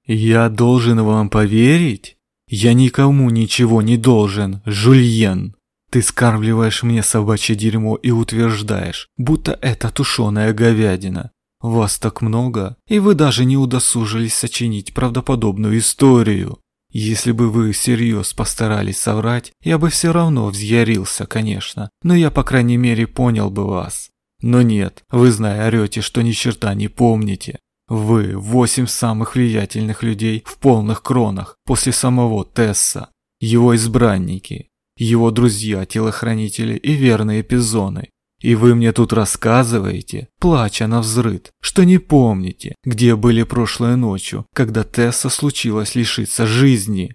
«Я должен вам поверить? Я никому ничего не должен, Жульен!» Ты скармливаешь мне собачье дерьмо и утверждаешь, будто это тушеная говядина. Вас так много, и вы даже не удосужились сочинить правдоподобную историю. Если бы вы всерьез постарались соврать, я бы все равно взъярился, конечно, но я, по крайней мере, понял бы вас. Но нет, вы, зная, орете, что ни черта не помните. Вы – восемь самых влиятельных людей в полных кронах после самого Тесса, его избранники, его друзья-телохранители и верные пизоны, и вы мне тут рассказываете, плача на взрыд, что не помните, где были прошлой ночью, когда Тесса случилось лишиться жизни.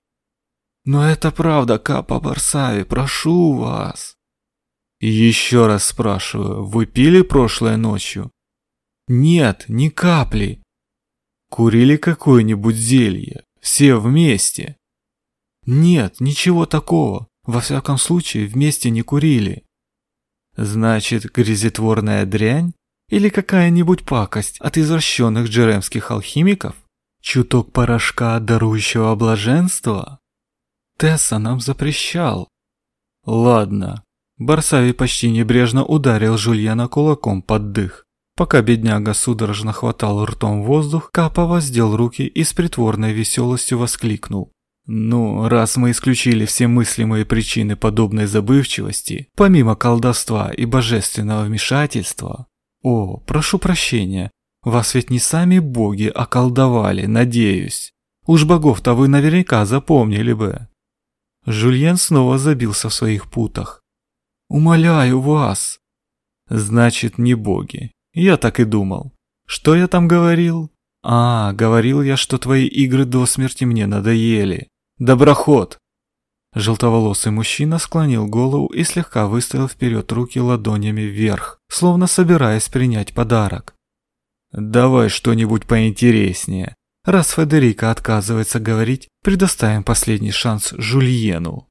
Но это правда, Капа Барсави, прошу вас. еще раз спрашиваю, вы пили прошлой ночью? Нет, ни капли. Курили какое-нибудь зелье? Все вместе? Нет, ничего такого. Во всяком случае, вместе не курили. Значит, грязетворная дрянь? Или какая-нибудь пакость от извращенных джеремских алхимиков? Чуток порошка, дарующего блаженство? Тесса нам запрещал. Ладно. Барсави почти небрежно ударил Жульена кулаком под дых. Пока бедняга судорожно хватал ртом воздух, Капа воздел руки и с притворной веселостью воскликнул. Ну, раз мы исключили все мыслимые причины подобной забывчивости, помимо колдовства и божественного вмешательства... О, прошу прощения, вас ведь не сами боги околдовали, надеюсь. Уж богов-то вы наверняка запомнили бы. Жульен снова забился в своих путах. Умоляю вас. Значит, не боги. Я так и думал. Что я там говорил? А, говорил я, что твои игры до смерти мне надоели. Доброход!» Желтоволосый мужчина склонил голову и слегка выставил вперед руки ладонями вверх, словно собираясь принять подарок. «Давай что-нибудь поинтереснее. Раз Федерико отказывается говорить, предоставим последний шанс Жульену».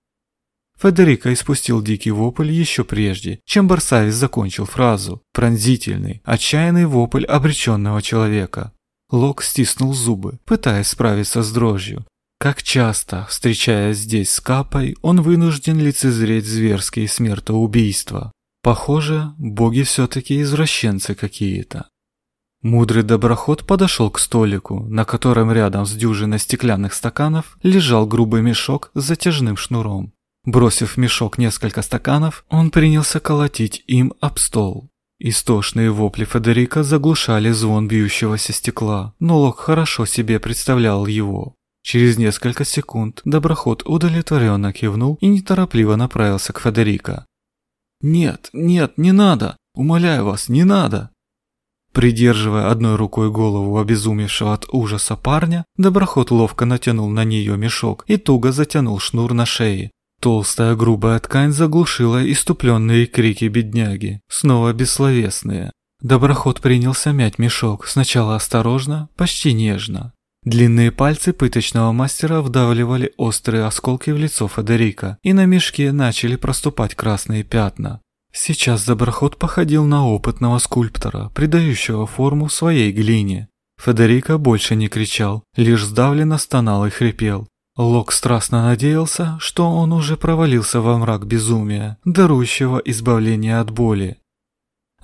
Федерико испустил дикий вопль еще прежде, чем Барсавис закончил фразу. Пронзительный, отчаянный вопль обреченного человека. Лок стиснул зубы, пытаясь справиться с дрожью. Как часто, встречаясь здесь с Капой, он вынужден лицезреть зверские смертоубийства. Похоже, боги все-таки извращенцы какие-то. Мудрый доброход подошел к столику, на котором рядом с дюжиной стеклянных стаканов лежал грубый мешок с затяжным шнуром. Бросив в мешок несколько стаканов, он принялся колотить им об стол. Истошные вопли Федерика заглушали звон бьющегося стекла, но Лок хорошо себе представлял его. Через несколько секунд доброход удовлетворенно кивнул и неторопливо направился к Федерико. «Нет, нет, не надо! Умоляю вас, не надо!» Придерживая одной рукой голову обезумевшего от ужаса парня, доброход ловко натянул на нее мешок и туго затянул шнур на шее. Толстая грубая ткань заглушила иступленные крики бедняги, снова бессловесные. Доброход принялся мять мешок, сначала осторожно, почти нежно. Длинные пальцы пыточного мастера вдавливали острые осколки в лицо Федерика, и на мешке начали проступать красные пятна. Сейчас доброход походил на опытного скульптора, придающего форму своей глине. Федерико больше не кричал, лишь сдавленно стонал и хрипел. Лок страстно надеялся, что он уже провалился во мрак безумия, дарующего избавление от боли.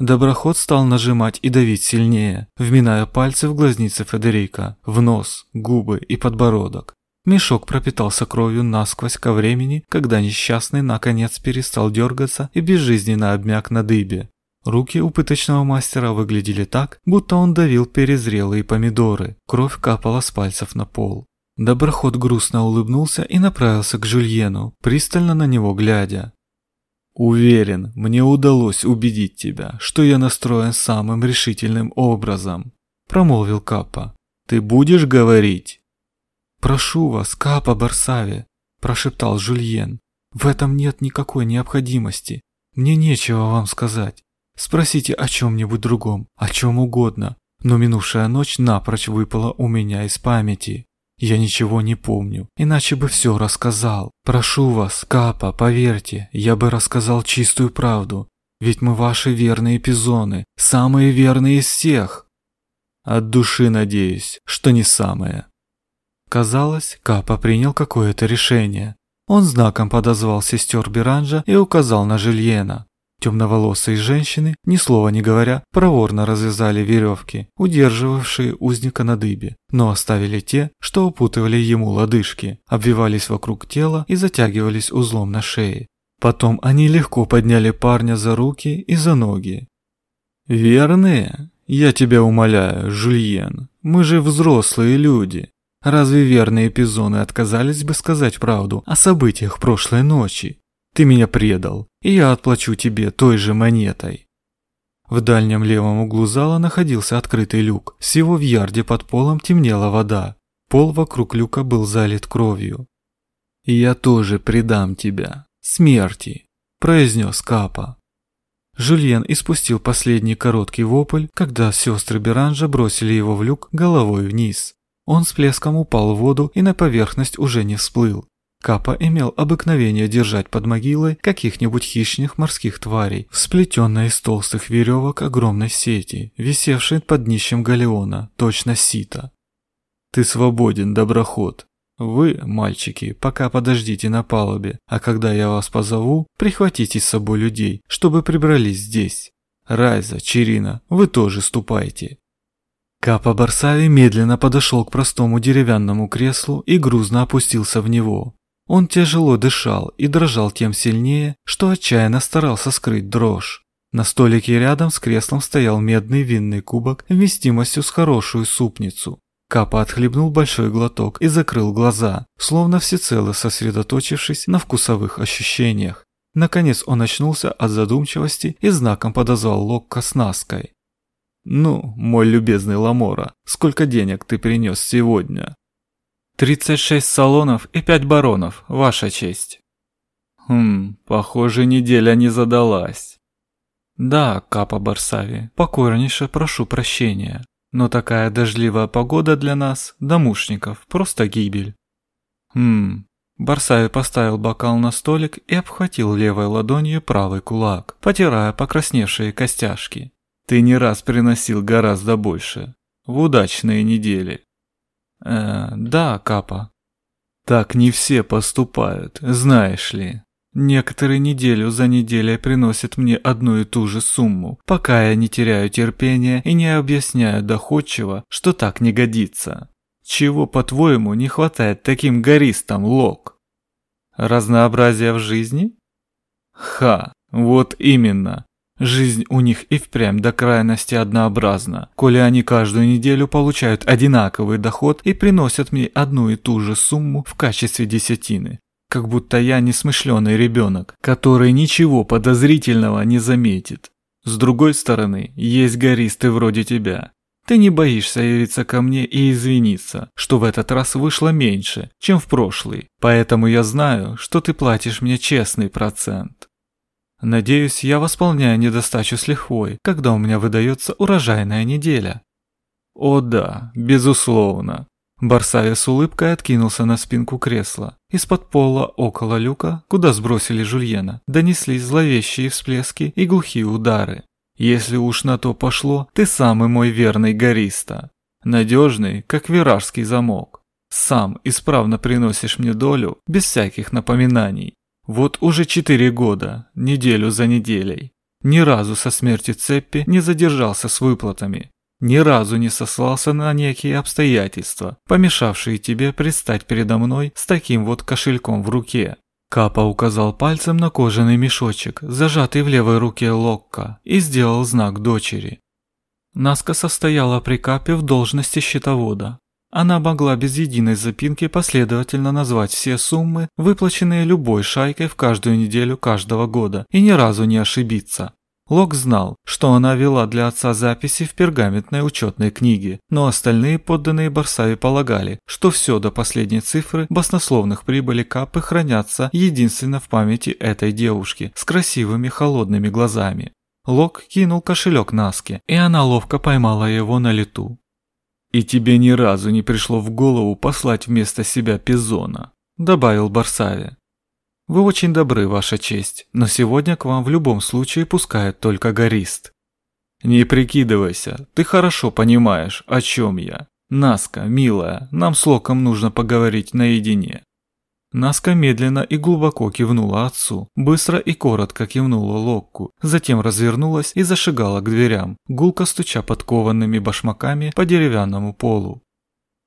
Доброход стал нажимать и давить сильнее, вминая пальцы в глазницы Федерика, в нос, губы и подбородок. Мешок пропитался кровью насквозь ко времени, когда несчастный наконец перестал дергаться и безжизненно обмяк на дыбе. Руки у пыточного мастера выглядели так, будто он давил перезрелые помидоры, кровь капала с пальцев на пол. Доброход грустно улыбнулся и направился к Жюльену, пристально на него глядя. «Уверен, мне удалось убедить тебя, что я настроен самым решительным образом», – промолвил Капа. «Ты будешь говорить?» «Прошу вас, Капа Барсави», – прошептал Жюльен. «В этом нет никакой необходимости. Мне нечего вам сказать. Спросите о чем-нибудь другом, о чем угодно, но минувшая ночь напрочь выпала у меня из памяти. Я ничего не помню, иначе бы все рассказал. Прошу вас, Капа, поверьте, я бы рассказал чистую правду. Ведь мы ваши верные пизоны, самые верные из всех. От души надеюсь, что не самое. Казалось, Капа принял какое-то решение. Он знаком подозвал сестер Биранжа и указал на Жильена. Темноволосые женщины, ни слова не говоря, проворно развязали веревки, удерживавшие узника на дыбе, но оставили те, что упутывали ему лодыжки, обвивались вокруг тела и затягивались узлом на шее. Потом они легко подняли парня за руки и за ноги. «Верные? Я тебя умоляю, Жульен, мы же взрослые люди. Разве верные пизоны отказались бы сказать правду о событиях прошлой ночи? Ты меня предал, и я отплачу тебе той же монетой. В дальнем левом углу зала находился открытый люк. Всего в ярде под полом темнела вода. Пол вокруг люка был залит кровью. «Я тоже предам тебя. Смерти», – произнес Капа. Жульен испустил последний короткий вопль, когда сестры Беранжа бросили его в люк головой вниз. Он с плеском упал в воду и на поверхность уже не всплыл. Капа имел обыкновение держать под могилой каких-нибудь хищных морских тварей, сплетенной из толстых веревок огромной сети, висевшей под днищем галеона, точно сито. «Ты свободен, доброход. Вы, мальчики, пока подождите на палубе, а когда я вас позову, прихватите с собой людей, чтобы прибрались здесь. Райза, Чирина, вы тоже ступайте». Капа Барсави медленно подошел к простому деревянному креслу и грузно опустился в него. Он тяжело дышал и дрожал тем сильнее, что отчаянно старался скрыть дрожь. На столике рядом с креслом стоял медный винный кубок вместимостью с хорошую супницу. Капа отхлебнул большой глоток и закрыл глаза, словно всецело сосредоточившись на вкусовых ощущениях. Наконец он очнулся от задумчивости и знаком подозвал Локка с Наской. Ну, мой любезный Ламора, сколько денег ты принес сегодня? 36 салонов и 5 баронов, ваша честь. Хм, похоже, неделя не задалась. Да, Капа Барсави, покорнейше прошу прощения. Но такая дождливая погода для нас, домушников, просто гибель. Хм, Барсави поставил бокал на столик и обхватил левой ладонью правый кулак, потирая покрасневшие костяшки. Ты не раз приносил гораздо больше. В удачные недели. Э, да, Капа. Так не все поступают, знаешь ли. Некоторые неделю за неделей приносят мне одну и ту же сумму, пока я не теряю терпения и не объясняю доходчиво, что так не годится. Чего, по-твоему, не хватает таким гористам, Лок? Разнообразия в жизни? Ха, вот именно. Жизнь у них и впрямь до крайности однообразна, коли они каждую неделю получают одинаковый доход и приносят мне одну и ту же сумму в качестве десятины. Как будто я несмышленый ребенок, который ничего подозрительного не заметит. С другой стороны, есть гористы вроде тебя. Ты не боишься явиться ко мне и извиниться, что в этот раз вышло меньше, чем в прошлый, поэтому я знаю, что ты платишь мне честный процент. Надеюсь, я восполняю недостачу с лихвой, когда у меня выдается урожайная неделя. О да, безусловно. Барсавия с улыбкой откинулся на спинку кресла. Из-под пола около люка, куда сбросили Жульена, донеслись зловещие всплески и глухие удары. Если уж на то пошло, ты самый мой верный гориста. Надежный, как виражский замок. Сам исправно приносишь мне долю, без всяких напоминаний. Вот уже четыре года, неделю за неделей. Ни разу со смерти Цеппи не задержался с выплатами. Ни разу не сослался на некие обстоятельства, помешавшие тебе предстать передо мной с таким вот кошельком в руке. Капа указал пальцем на кожаный мешочек, зажатый в левой руке Локка, и сделал знак дочери. Наска состояла при Капе в должности счетовода, она могла без единой запинки последовательно назвать все суммы, выплаченные любой шайкой в каждую неделю каждого года, и ни разу не ошибиться. Лок знал, что она вела для отца записи в пергаментной учетной книге, но остальные подданные Барсави полагали, что все до последней цифры баснословных прибыли Капы хранятся единственно в памяти этой девушки с красивыми холодными глазами. Лок кинул кошелек Наске, и она ловко поймала его на лету. «И тебе ни разу не пришло в голову послать вместо себя Пизона», – добавил Барсави. «Вы очень добры, Ваша честь, но сегодня к вам в любом случае пускают только горист». «Не прикидывайся, ты хорошо понимаешь, о чем я. Наска, милая, нам с Локом нужно поговорить наедине». Наска медленно и глубоко кивнула отцу, быстро и коротко кивнула Локку, затем развернулась и зашагала к дверям, гулко стуча подкованными башмаками по деревянному полу.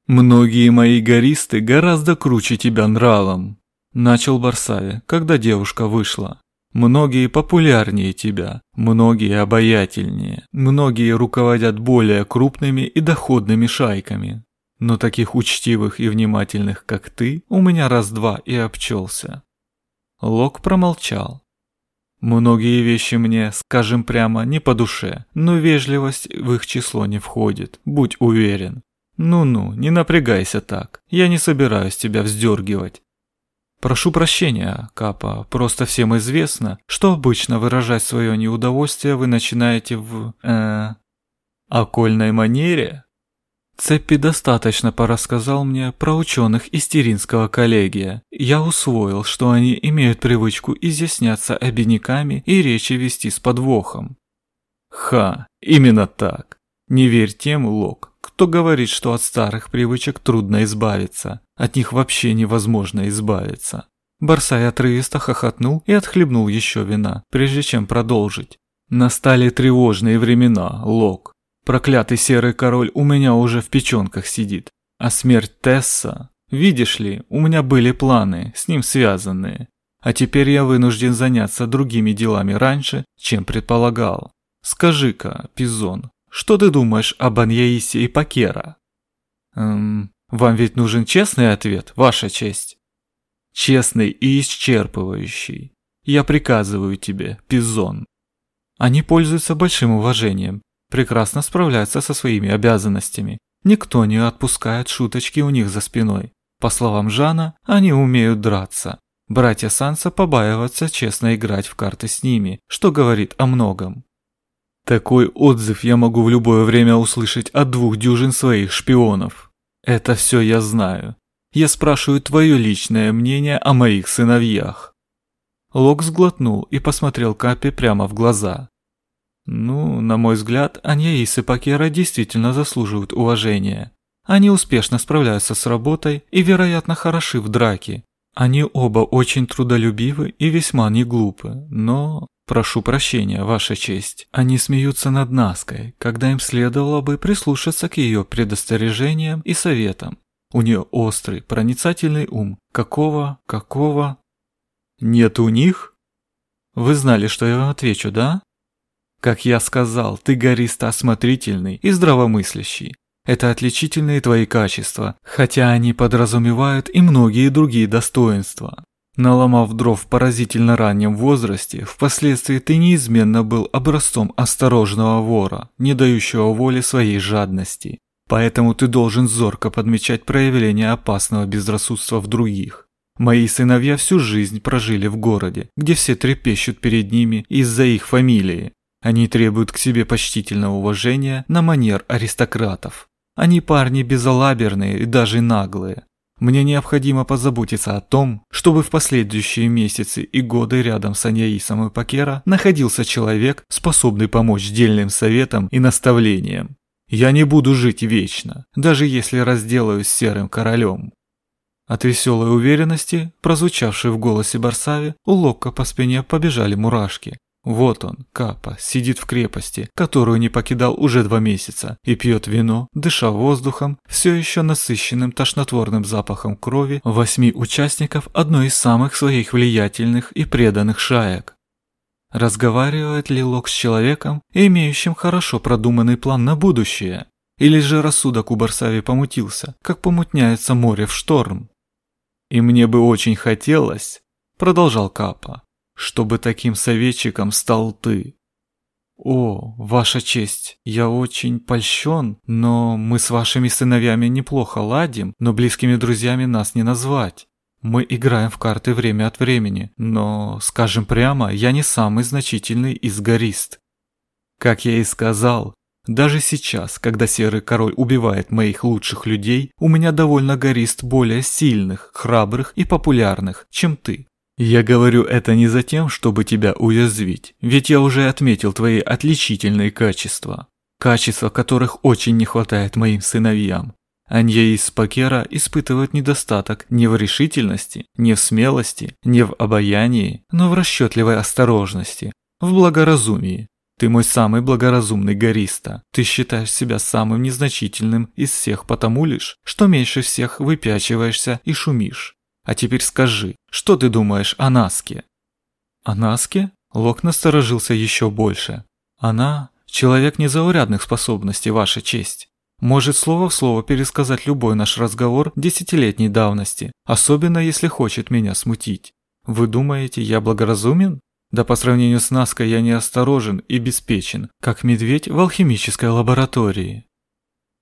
«Многие мои гористы гораздо круче тебя нравом», – начал Барсави, когда девушка вышла. «Многие популярнее тебя, многие обаятельнее, многие руководят более крупными и доходными шайками, но таких учтивых и внимательных, как ты, у меня раз-два и обчелся. Лок промолчал. Многие вещи мне, скажем прямо, не по душе, но вежливость в их число не входит, будь уверен. Ну-ну, не напрягайся так, я не собираюсь тебя вздергивать. Прошу прощения, Капа, просто всем известно, что обычно выражать свое неудовольствие вы начинаете в... э... окольной манере? Цеппи достаточно порассказал мне про ученых из Тиринского коллегия. Я усвоил, что они имеют привычку изъясняться обиняками и речи вести с подвохом. Ха, именно так. Не верь тем, Лок, кто говорит, что от старых привычек трудно избавиться. От них вообще невозможно избавиться. Барсай отрывисто хохотнул и отхлебнул еще вина, прежде чем продолжить. Настали тревожные времена, Лок. Проклятый серый король у меня уже в печенках сидит. А смерть Тесса... Видишь ли, у меня были планы, с ним связанные. А теперь я вынужден заняться другими делами раньше, чем предполагал. Скажи-ка, Пизон, что ты думаешь об Аньяисе и Пакера? Эм, вам ведь нужен честный ответ, ваша честь. Честный и исчерпывающий. Я приказываю тебе, Пизон. Они пользуются большим уважением, прекрасно справляются со своими обязанностями. Никто не отпускает шуточки у них за спиной. По словам Жана, они умеют драться. Братья Санса побаиваются честно играть в карты с ними, что говорит о многом. Такой отзыв я могу в любое время услышать от двух дюжин своих шпионов. Это все я знаю. Я спрашиваю твое личное мнение о моих сыновьях. Лок сглотнул и посмотрел Капе прямо в глаза. Ну, на мой взгляд, Аньяис и Пакера действительно заслуживают уважения. Они успешно справляются с работой и, вероятно, хороши в драке. Они оба очень трудолюбивы и весьма не глупы, но... Прошу прощения, Ваша честь. Они смеются над Наской, когда им следовало бы прислушаться к ее предостережениям и советам. У нее острый, проницательный ум. Какого, какого... Нет у них? Вы знали, что я вам отвечу, да? Как я сказал, ты горист осмотрительный и здравомыслящий. Это отличительные твои качества, хотя они подразумевают и многие другие достоинства. Наломав дров в поразительно раннем возрасте, впоследствии ты неизменно был образцом осторожного вора, не дающего воли своей жадности. Поэтому ты должен зорко подмечать проявление опасного безрассудства в других. Мои сыновья всю жизнь прожили в городе, где все трепещут перед ними из-за их фамилии. Они требуют к себе почтительного уважения на манер аристократов. Они парни безалаберные и даже наглые. Мне необходимо позаботиться о том, чтобы в последующие месяцы и годы рядом с Аньяисом и Пакера находился человек, способный помочь дельным советам и наставлениям. Я не буду жить вечно, даже если разделаюсь с Серым Королем. От веселой уверенности, прозвучавшей в голосе Барсави, у Локка по спине побежали мурашки. Вот он, Капа, сидит в крепости, которую не покидал уже два месяца, и пьет вино, дыша воздухом, все еще насыщенным тошнотворным запахом крови восьми участников одной из самых своих влиятельных и преданных шаек. Разговаривает ли Лок с человеком, имеющим хорошо продуманный план на будущее? Или же рассудок у Барсави помутился, как помутняется море в шторм? «И мне бы очень хотелось», — продолжал Капа, чтобы таким советчиком стал ты. О, ваша честь, я очень польщен, но мы с вашими сыновьями неплохо ладим, но близкими друзьями нас не назвать. Мы играем в карты время от времени, но, скажем прямо, я не самый значительный из горист. Как я и сказал, даже сейчас, когда Серый Король убивает моих лучших людей, у меня довольно горист более сильных, храбрых и популярных, чем ты. Я говорю это не за тем, чтобы тебя уязвить, ведь я уже отметил твои отличительные качества. Качества, которых очень не хватает моим сыновьям. Анья из Пакера испытывает недостаток не в решительности, не в смелости, не в обаянии, но в расчетливой осторожности, в благоразумии. Ты мой самый благоразумный гориста. Ты считаешь себя самым незначительным из всех потому лишь, что меньше всех выпячиваешься и шумишь. А теперь скажи, что ты думаешь о Наске?» «О Наске?» Лок насторожился еще больше. «Она – человек незаурядных способностей, ваша честь. Может слово в слово пересказать любой наш разговор десятилетней давности, особенно если хочет меня смутить. Вы думаете, я благоразумен? Да по сравнению с Наской я неосторожен и беспечен, как медведь в алхимической лаборатории».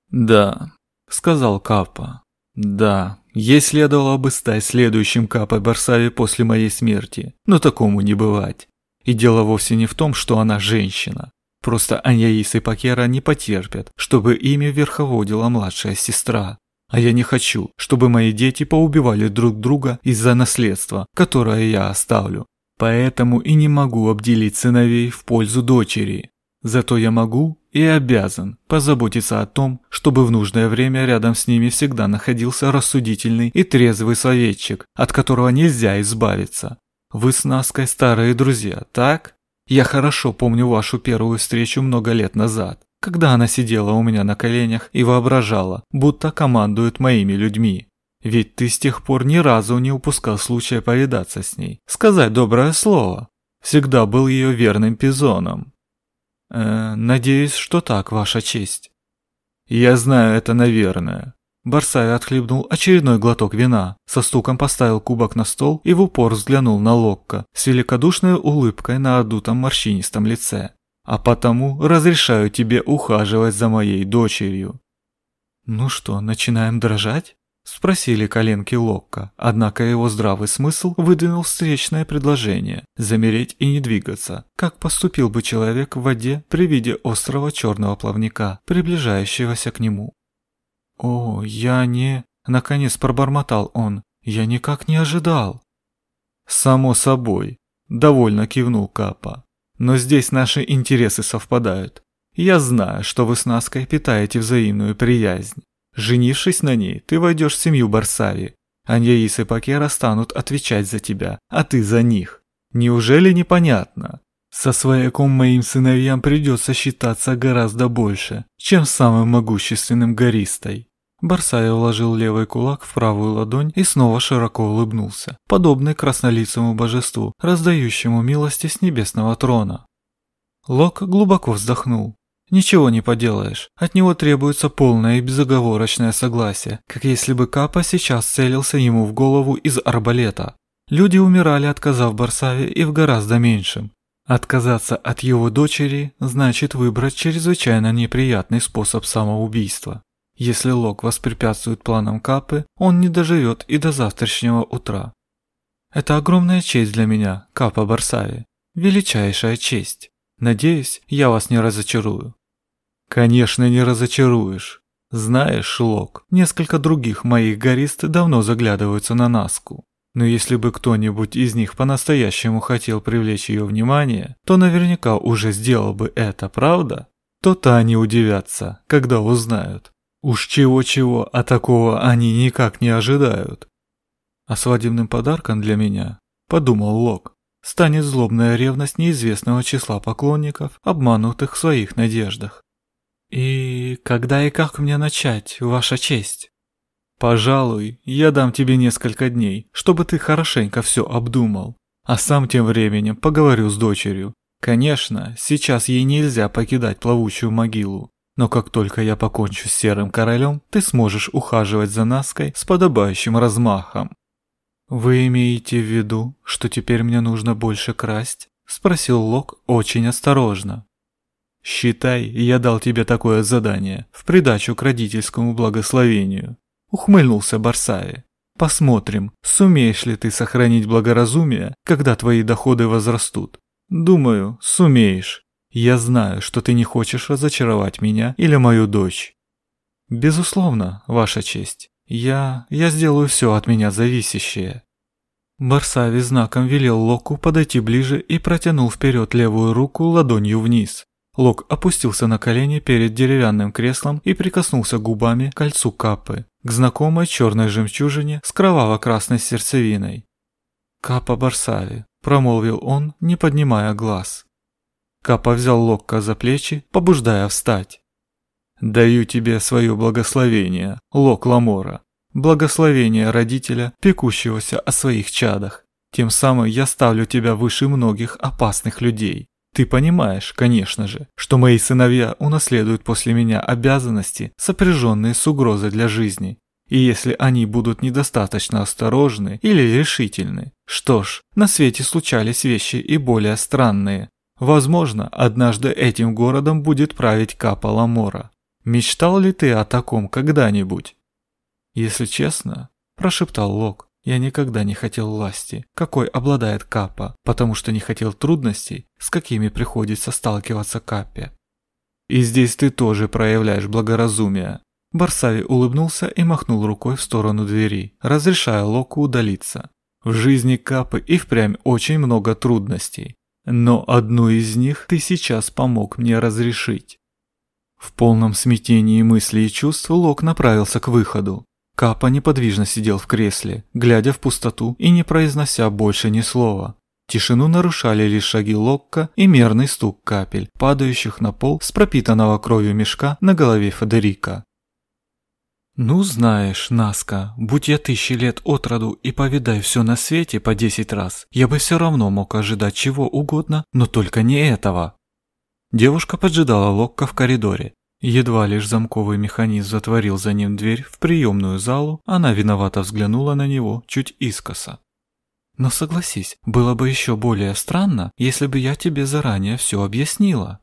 «Да», – сказал Капа. «Да, Ей следовало бы стать следующим капой Барсави после моей смерти, но такому не бывать. И дело вовсе не в том, что она женщина. Просто Аньяис и Пакера не потерпят, чтобы ими верховодила младшая сестра. А я не хочу, чтобы мои дети поубивали друг друга из-за наследства, которое я оставлю. Поэтому и не могу обделить сыновей в пользу дочери. Зато я могу и обязан позаботиться о том, чтобы в нужное время рядом с ними всегда находился рассудительный и трезвый советчик, от которого нельзя избавиться. Вы с Наской старые друзья, так? Я хорошо помню вашу первую встречу много лет назад, когда она сидела у меня на коленях и воображала, будто командует моими людьми. Ведь ты с тех пор ни разу не упускал случая повидаться с ней, сказать доброе слово. Всегда был ее верным пизоном. Э, надеюсь, что так, ваша честь. Я знаю это, наверное. Барсай отхлебнул очередной глоток вина, со стуком поставил кубок на стол и в упор взглянул на Локко с великодушной улыбкой на одутом морщинистом лице. а потому разрешаю тебе ухаживать за моей дочерью». «Ну что, начинаем дрожать?» – спросили коленки Локка, однако его здравый смысл выдвинул встречное предложение – замереть и не двигаться, как поступил бы человек в воде при виде острого черного плавника, приближающегося к нему. «О, я не...» – наконец пробормотал он. «Я никак не ожидал». «Само собой», – довольно кивнул Капа. «Но здесь наши интересы совпадают. Я знаю, что вы с Наской питаете взаимную приязнь. Женившись на ней, ты войдешь в семью Барсави. Аньяис и Пакера станут отвечать за тебя, а ты за них. Неужели непонятно? Со свояком моим сыновьям придется считаться гораздо больше, чем самым могущественным гористой. Барсаев вложил левый кулак в правую ладонь и снова широко улыбнулся, подобный краснолицому божеству, раздающему милости с небесного трона. Лок глубоко вздохнул. Ничего не поделаешь, от него требуется полное и безоговорочное согласие, как если бы Капа сейчас целился ему в голову из арбалета. Люди умирали, отказав Барсаве и в гораздо меньшем. Отказаться от его дочери значит выбрать чрезвычайно неприятный способ самоубийства. Если Лок воспрепятствует планам Капы, он не доживет и до завтрашнего утра. Это огромная честь для меня, Капа Барсави. Величайшая честь. Надеюсь, я вас не разочарую. Конечно, не разочаруешь. Знаешь, Лок, несколько других моих горист давно заглядываются на Наску. Но если бы кто-нибудь из них по-настоящему хотел привлечь ее внимание, то наверняка уже сделал бы это, правда? То-то они удивятся, когда узнают. Уж чего-чего, а такого они никак не ожидают. А свадебным подарком для меня, подумал Лок, станет злобная ревность неизвестного числа поклонников, обманутых в своих надеждах. «И когда и как мне начать, Ваша честь?» «Пожалуй, я дам тебе несколько дней, чтобы ты хорошенько все обдумал, а сам тем временем поговорю с дочерью. Конечно, сейчас ей нельзя покидать плавучую могилу, но как только я покончу с Серым Королем, ты сможешь ухаживать за Наской с подобающим размахом». «Вы имеете в виду, что теперь мне нужно больше красть?» – спросил Лок очень осторожно. «Считай, я дал тебе такое задание, в придачу к родительскому благословению», — ухмыльнулся Барсави. «Посмотрим, сумеешь ли ты сохранить благоразумие, когда твои доходы возрастут. Думаю, сумеешь. Я знаю, что ты не хочешь разочаровать меня или мою дочь». «Безусловно, Ваша честь. Я... я сделаю все от меня зависящее». Барсави знаком велел Локу подойти ближе и протянул вперед левую руку ладонью вниз. Лок опустился на колени перед деревянным креслом и прикоснулся губами к кольцу капы, к знакомой черной жемчужине с кроваво-красной сердцевиной. «Капа Барсави», – промолвил он, не поднимая глаз. Капа взял Локка за плечи, побуждая встать. «Даю тебе свое благословение, Лок Ламора, благословение родителя, пекущегося о своих чадах. Тем самым я ставлю тебя выше многих опасных людей. Ты понимаешь, конечно же, что мои сыновья унаследуют после меня обязанности, сопряженные с угрозой для жизни. И если они будут недостаточно осторожны или решительны, что ж, на свете случались вещи и более странные. Возможно, однажды этим городом будет править Капа Ламора. Мечтал ли ты о таком когда-нибудь? Если честно, прошептал Лок, я никогда не хотел власти, какой обладает Капа, потому что не хотел трудностей, с какими приходится сталкиваться Капе. И здесь ты тоже проявляешь благоразумие. Барсави улыбнулся и махнул рукой в сторону двери, разрешая Локу удалиться. В жизни Капы и впрямь очень много трудностей, но одну из них ты сейчас помог мне разрешить. В полном смятении мыслей и чувств Лок направился к выходу. Капа неподвижно сидел в кресле, глядя в пустоту и не произнося больше ни слова. Тишину нарушали лишь шаги Локка и мерный стук капель, падающих на пол с пропитанного кровью мешка на голове Федерика. «Ну знаешь, Наска, будь я тысячи лет от роду и повидай все на свете по десять раз, я бы все равно мог ожидать чего угодно, но только не этого». Девушка поджидала Локка в коридоре, Едва лишь замковый механизм затворил за ним дверь в приемную залу, она виновато взглянула на него чуть искоса. «Но согласись, было бы еще более странно, если бы я тебе заранее все объяснила».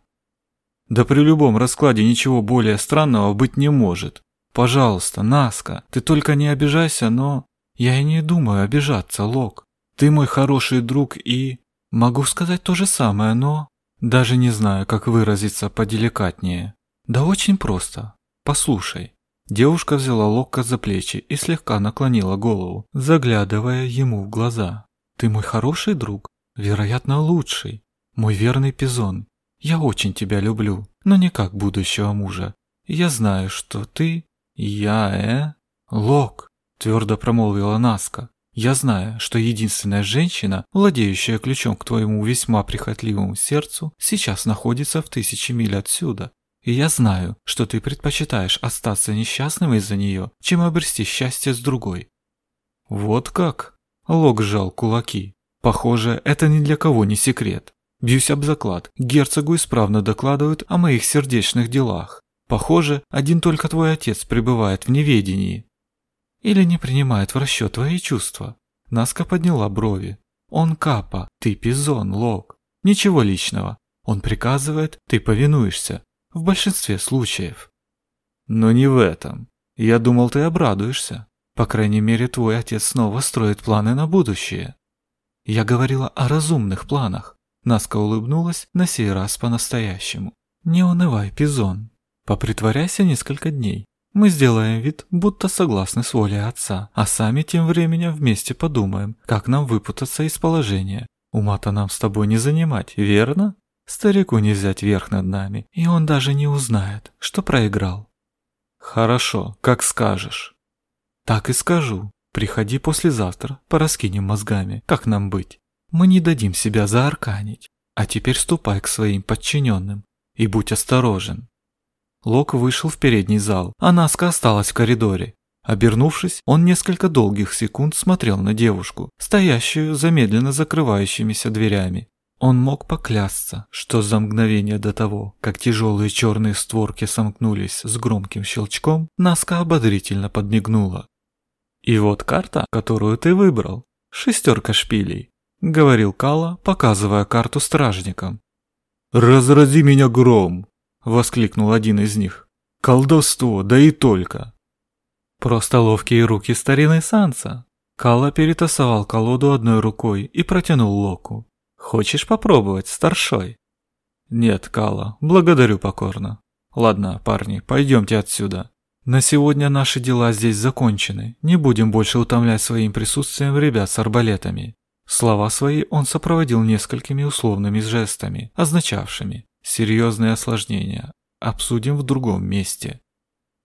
Да при любом раскладе ничего более странного быть не может. Пожалуйста, Наска, ты только не обижайся, но... Я и не думаю обижаться, Лок. Ты мой хороший друг и... Могу сказать то же самое, но... Даже не знаю, как выразиться поделикатнее. Да очень просто. Послушай. Девушка взяла Локка за плечи и слегка наклонила голову, заглядывая ему в глаза. Ты мой хороший друг, вероятно, лучший, мой верный пизон. Я очень тебя люблю, но не как будущего мужа. Я знаю, что ты... Я, э? Лок, твердо промолвила Наска. Я знаю, что единственная женщина, владеющая ключом к твоему весьма прихотливому сердцу, сейчас находится в тысячи миль отсюда. И я знаю, что ты предпочитаешь остаться несчастным из-за нее, чем обрести счастье с другой. Вот как? Лок сжал кулаки. Похоже, это ни для кого не секрет. Бьюсь об заклад, герцогу исправно докладывают о моих сердечных делах. Похоже, один только твой отец пребывает в неведении. Или не принимает в расчет твои чувства. Наска подняла брови. Он капа, ты пизон, лог. Ничего личного. Он приказывает, ты повинуешься. В большинстве случаев. Но не в этом. Я думал, ты обрадуешься. По крайней мере, твой отец снова строит планы на будущее. Я говорила о разумных планах. Наска улыбнулась на сей раз по-настоящему. Не унывай, Пизон. Попритворяйся несколько дней. Мы сделаем вид, будто согласны с волей отца, а сами тем временем вместе подумаем, как нам выпутаться из положения. Ума-то нам с тобой не занимать, верно? Старику не взять верх над нами, и он даже не узнает, что проиграл. Хорошо, как скажешь. Так и скажу. Приходи послезавтра, пораскинем мозгами, как нам быть. Мы не дадим себя заарканить. А теперь ступай к своим подчиненным и будь осторожен. Лок вышел в передний зал, а Наска осталась в коридоре. Обернувшись, он несколько долгих секунд смотрел на девушку, стоящую за медленно закрывающимися дверями. Он мог поклясться, что за мгновение до того, как тяжелые черные створки сомкнулись с громким щелчком, Наска ободрительно подмигнула. «И вот карта, которую ты выбрал. Шестерка шпилей», — говорил Кала, показывая карту стражникам. «Разрази меня гром!» — воскликнул один из них. «Колдовство, да и только!» «Просто ловкие руки старины Санса». Кала перетасовал колоду одной рукой и протянул Локу. Хочешь попробовать, старшой? Нет, Кала, благодарю покорно. Ладно, парни, пойдемте отсюда. На сегодня наши дела здесь закончены. Не будем больше утомлять своим присутствием ребят с арбалетами. Слова свои он сопроводил несколькими условными жестами, означавшими серьезные осложнения. Обсудим в другом месте.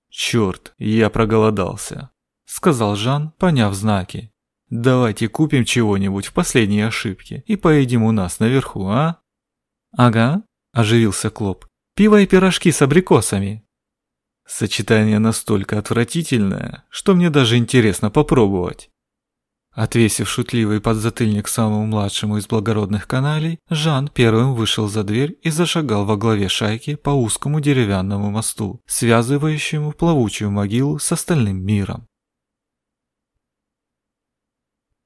Черт, я проголодался, сказал Жан, поняв знаки. Давайте купим чего-нибудь в последней ошибке и поедим у нас наверху, а? Ага, оживился Клоп. Пиво и пирожки с абрикосами. Сочетание настолько отвратительное, что мне даже интересно попробовать. Отвесив шутливый подзатыльник самому младшему из благородных каналей, Жан первым вышел за дверь и зашагал во главе шайки по узкому деревянному мосту, связывающему плавучую могилу с остальным миром.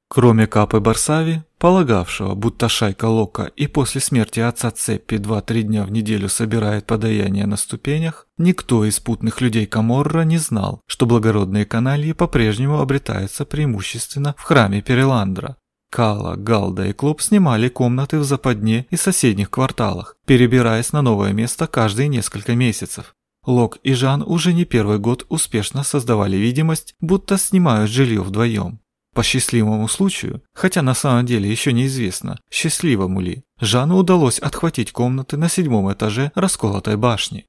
Кроме Капы Барсави, полагавшего, будто шайка Лока и после смерти отца Цеппи два-три дня в неделю собирает подаяние на ступенях, никто из путных людей Каморра не знал, что благородные канальи по-прежнему обретаются преимущественно в храме Переландра. Кала, Галда и Клоп снимали комнаты в западне и соседних кварталах, перебираясь на новое место каждые несколько месяцев. Лок и Жан уже не первый год успешно создавали видимость, будто снимают жилье вдвоем. По счастливому случаю, хотя на самом деле еще неизвестно, счастливому ли, Жану удалось отхватить комнаты на седьмом этаже расколотой башни.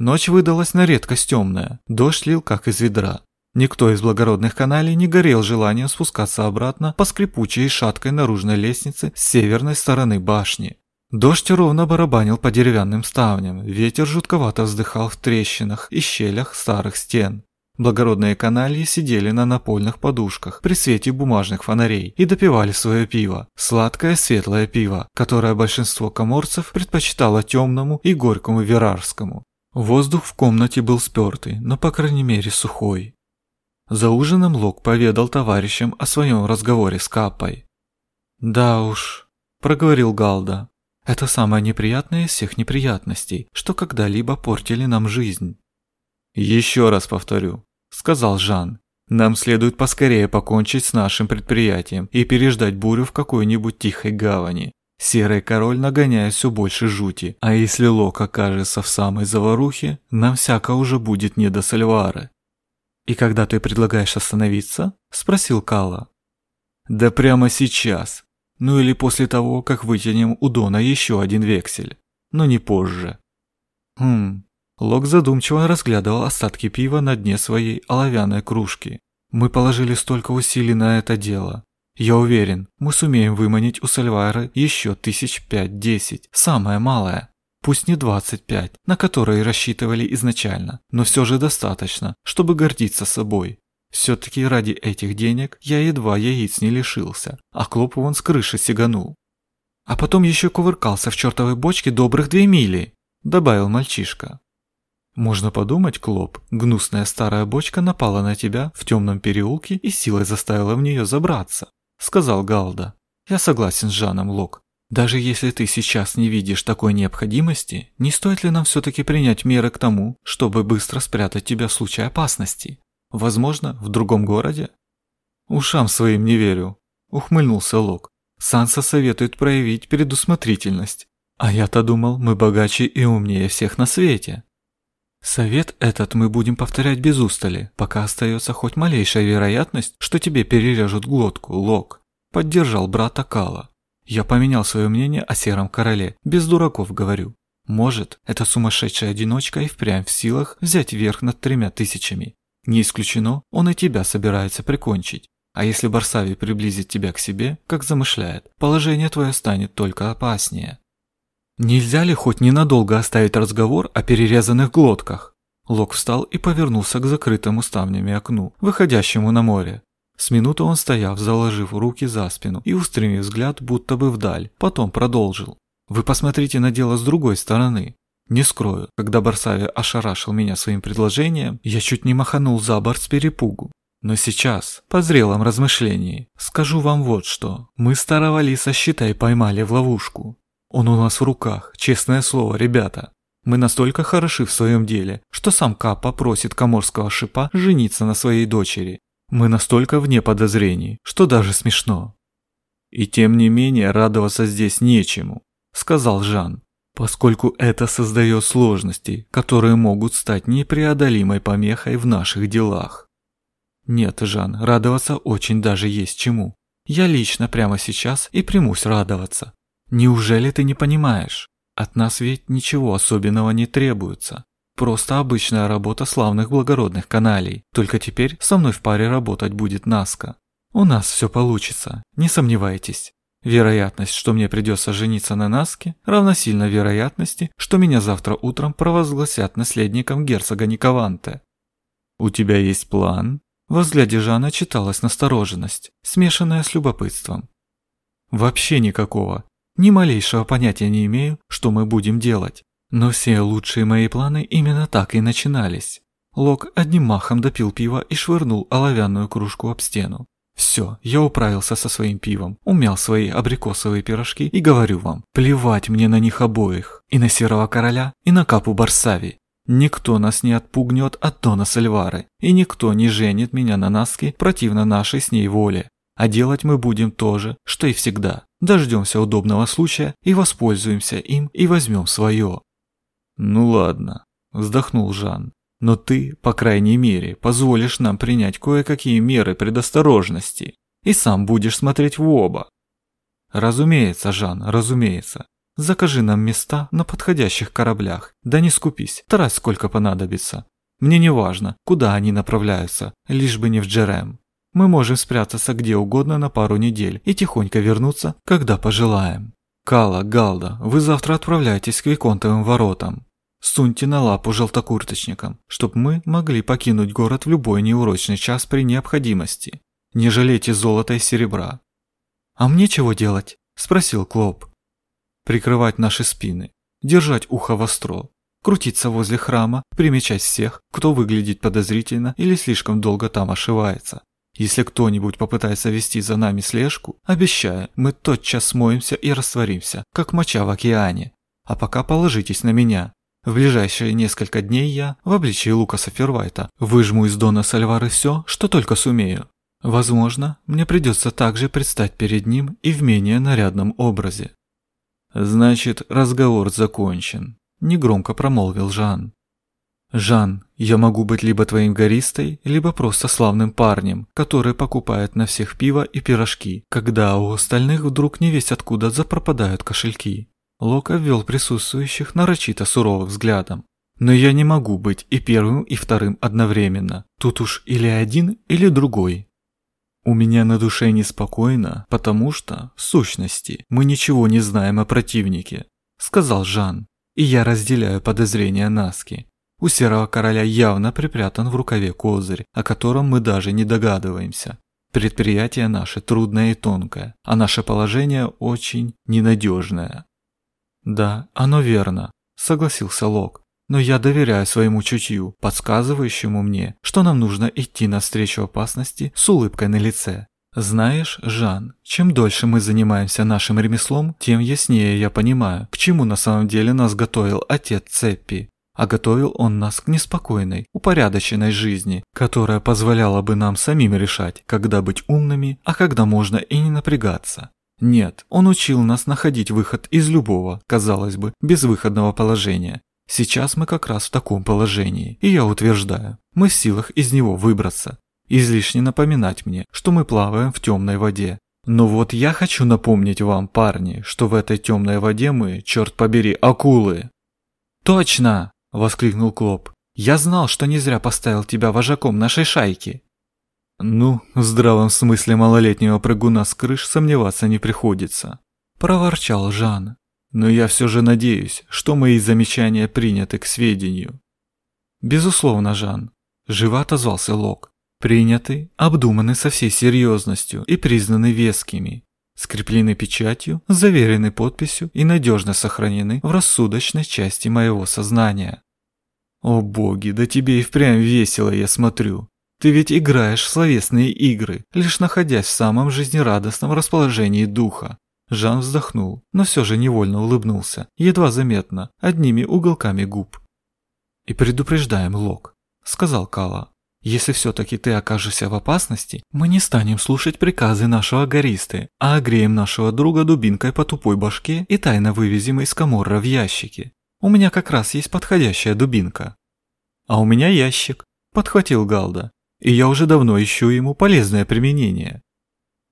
Ночь выдалась на редкость темная, дождь лил как из ведра. Никто из благородных каналей не горел желанием спускаться обратно по скрипучей и шаткой наружной лестнице с северной стороны башни. Дождь ровно барабанил по деревянным ставням, ветер жутковато вздыхал в трещинах и щелях старых стен. Благородные канальи сидели на напольных подушках при свете бумажных фонарей и допивали свое пиво. Сладкое светлое пиво, которое большинство коморцев предпочитало темному и горькому верарскому. Воздух в комнате был спертый, но по крайней мере сухой. За ужином Лок поведал товарищам о своем разговоре с Капой. «Да уж», – проговорил Галда, – Это самое неприятное из всех неприятностей, что когда-либо портили нам жизнь. «Еще раз повторю», – сказал Жан. «Нам следует поскорее покончить с нашим предприятием и переждать бурю в какой-нибудь тихой гавани. Серый король нагоняет все больше жути, а если Лок окажется в самой заварухе, нам всяко уже будет не до Сальвары». «И когда ты предлагаешь остановиться?» – спросил Калла. «Да прямо сейчас. Ну или после того, как вытянем у Дона еще один вексель. Но не позже». «Хм, Лок задумчиво разглядывал остатки пива на дне своей оловянной кружки. «Мы положили столько усилий на это дело. Я уверен, мы сумеем выманить у Сальвайры еще тысяч пять-десять, самое малое. Пусть не двадцать пять, на которые рассчитывали изначально, но все же достаточно, чтобы гордиться собой. Все-таки ради этих денег я едва яиц не лишился, а Клоп вон с крыши сиганул. А потом еще кувыркался в чертовой бочке добрых две мили», – добавил мальчишка. Можно подумать, Клоп, гнусная старая бочка напала на тебя в темном переулке и силой заставила в нее забраться, сказал Галда. Я согласен с Жаном Лок. Даже если ты сейчас не видишь такой необходимости, не стоит ли нам все-таки принять меры к тому, чтобы быстро спрятать тебя в случае опасности? Возможно, в другом городе? Ушам своим не верю, ухмыльнулся Лок. Санса советует проявить предусмотрительность. А я-то думал, мы богаче и умнее всех на свете. Совет этот мы будем повторять без устали, пока остается хоть малейшая вероятность, что тебе перережут глотку, Лок. Поддержал брата Кала. Я поменял свое мнение о Сером Короле, без дураков говорю. Может, эта сумасшедшая одиночка и впрямь в силах взять верх над тремя тысячами. Не исключено, он и тебя собирается прикончить. А если Барсави приблизит тебя к себе, как замышляет, положение твое станет только опаснее. Нельзя ли хоть ненадолго оставить разговор о перерезанных глотках? Лок встал и повернулся к закрытому ставнями окну, выходящему на море. С минуты он стоял, заложив руки за спину и устремив взгляд будто бы вдаль, потом продолжил. «Вы посмотрите на дело с другой стороны. Не скрою, когда Барсави ошарашил меня своим предложением, я чуть не маханул за борт с перепугу. Но сейчас, по зрелом размышлении, скажу вам вот что. Мы старого лиса, считай, поймали в ловушку. Он у нас в руках, честное слово, ребята. Мы настолько хороши в своем деле, что сам Кап попросит коморского шипа жениться на своей дочери. Мы настолько вне подозрений, что даже смешно. И тем не менее радоваться здесь нечему, сказал Жан, поскольку это создает сложности, которые могут стать непреодолимой помехой в наших делах. Нет, Жан, радоваться очень даже есть чему. Я лично прямо сейчас и примусь радоваться. Неужели ты не понимаешь? От нас ведь ничего особенного не требуется. Просто обычная работа славных благородных каналей. Только теперь со мной в паре работать будет Наска. У нас все получится, не сомневайтесь. Вероятность, что мне придется жениться на Наске, равносильно вероятности, что меня завтра утром провозгласят наследником герцога Никованте. «У тебя есть план?» Во взгляде Жана читалась настороженность, смешанная с любопытством. «Вообще никакого. Ни малейшего понятия не имею, что мы будем делать. Но все лучшие мои планы именно так и начинались. Лок одним махом допил пива и швырнул оловянную кружку об стену. Все, я управился со своим пивом, умял свои абрикосовые пирожки и говорю вам, плевать мне на них обоих, и на Серого Короля, и на Капу Барсави. Никто нас не отпугнет от Дона Сальвары, и никто не женит меня на Наске противно нашей с ней воле. А делать мы будем то же, что и всегда. Дождемся удобного случая и воспользуемся им и возьмем свое. Ну ладно, вздохнул Жан. Но ты, по крайней мере, позволишь нам принять кое-какие меры предосторожности. И сам будешь смотреть в оба. Разумеется, Жан, разумеется. Закажи нам места на подходящих кораблях. Да не скупись, трать сколько понадобится. Мне не важно, куда они направляются, лишь бы не в Джерем. Мы можем спрятаться где угодно на пару недель и тихонько вернуться, когда пожелаем. Кала, Галда, вы завтра отправляйтесь к Виконтовым воротам. Суньте на лапу желтокурточникам, чтоб мы могли покинуть город в любой неурочный час при необходимости. Не жалейте золота и серебра. А мне чего делать? Спросил Клоп. Прикрывать наши спины, держать ухо востро, крутиться возле храма, примечать всех, кто выглядит подозрительно или слишком долго там ошивается, Если кто-нибудь попытается вести за нами слежку, обещаю, мы тотчас смоемся и растворимся, как моча в океане. А пока положитесь на меня. В ближайшие несколько дней я, в обличии Лукаса Фервайта, выжму из Дона Сальвары все, что только сумею. Возможно, мне придется также предстать перед ним и в менее нарядном образе. Значит, разговор закончен, негромко промолвил Жан. Жан, я могу быть либо твоим гористой, либо просто славным парнем, который покупает на всех пиво и пирожки, когда у остальных вдруг не весь откуда запропадают кошельки. Лок обвел присутствующих нарочито суровым взглядом. Но я не могу быть и первым, и вторым одновременно. Тут уж или один, или другой. У меня на душе неспокойно, потому что, в сущности, мы ничего не знаем о противнике, сказал Жан. И я разделяю подозрения Наски. У Серого Короля явно припрятан в рукаве козырь, о котором мы даже не догадываемся. Предприятие наше трудное и тонкое, а наше положение очень ненадежное. Да, оно верно, согласился Лок. Но я доверяю своему чутью, подсказывающему мне, что нам нужно идти навстречу опасности с улыбкой на лице. Знаешь, Жан, чем дольше мы занимаемся нашим ремеслом, тем яснее я понимаю, к чему на самом деле нас готовил отец Цеппи. А готовил он нас к неспокойной, упорядоченной жизни, которая позволяла бы нам самим решать, когда быть умными, а когда можно и не напрягаться. Нет, он учил нас находить выход из любого, казалось бы, безвыходного положения. Сейчас мы как раз в таком положении, и я утверждаю, мы в силах из него выбраться. Излишне напоминать мне, что мы плаваем в темной воде. Но вот я хочу напомнить вам, парни, что в этой темной воде мы, черт побери, акулы. Точно! Воскликнул Клоп. Я знал, что не зря поставил тебя вожаком нашей шайки. «Ну, в здравом смысле малолетнего прыгуна с крыш сомневаться не приходится», – проворчал Жан. «Но я все же надеюсь, что мои замечания приняты к сведению». «Безусловно, Жан», – живо отозвался Лок. «Приняты, обдуманы со всей серьезностью и признаны вескими, скреплены печатью, заверены подписью и надежно сохранены в рассудочной части моего сознания». «О боги, да тебе и впрямь весело, я смотрю», ты ведь играешь в словесные игры, лишь находясь в самом жизнерадостном расположении духа. Жан вздохнул, но все же невольно улыбнулся, едва заметно, одними уголками губ. «И предупреждаем, Лок», — сказал Кала. «Если все-таки ты окажешься в опасности, мы не станем слушать приказы нашего гористы, а огреем нашего друга дубинкой по тупой башке и тайно вывезем из Каморра в ящике. У меня как раз есть подходящая дубинка». «А у меня ящик», — подхватил Галда и я уже давно ищу ему полезное применение.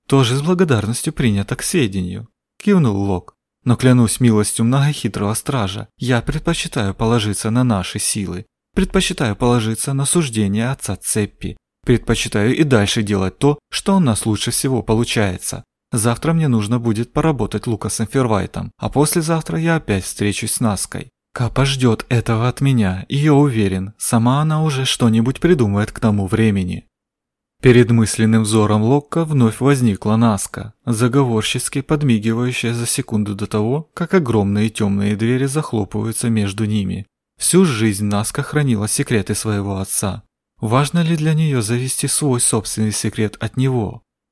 Тоже с благодарностью принято к сведению, кивнул Лок. Но клянусь милостью многохитрого стража, я предпочитаю положиться на наши силы, предпочитаю положиться на суждение отца Цеппи, предпочитаю и дальше делать то, что у нас лучше всего получается. Завтра мне нужно будет поработать Лукасом Фервайтом, а послезавтра я опять встречусь с Наской. Капа ждет этого от меня, и я уверен, сама она уже что-нибудь придумает к тому времени. Перед мысленным взором Локка вновь возникла Наска, заговорчески подмигивающая за секунду до того, как огромные темные двери захлопываются между ними. Всю жизнь Наска хранила секреты своего отца. Важно ли для нее завести свой собственный секрет от него?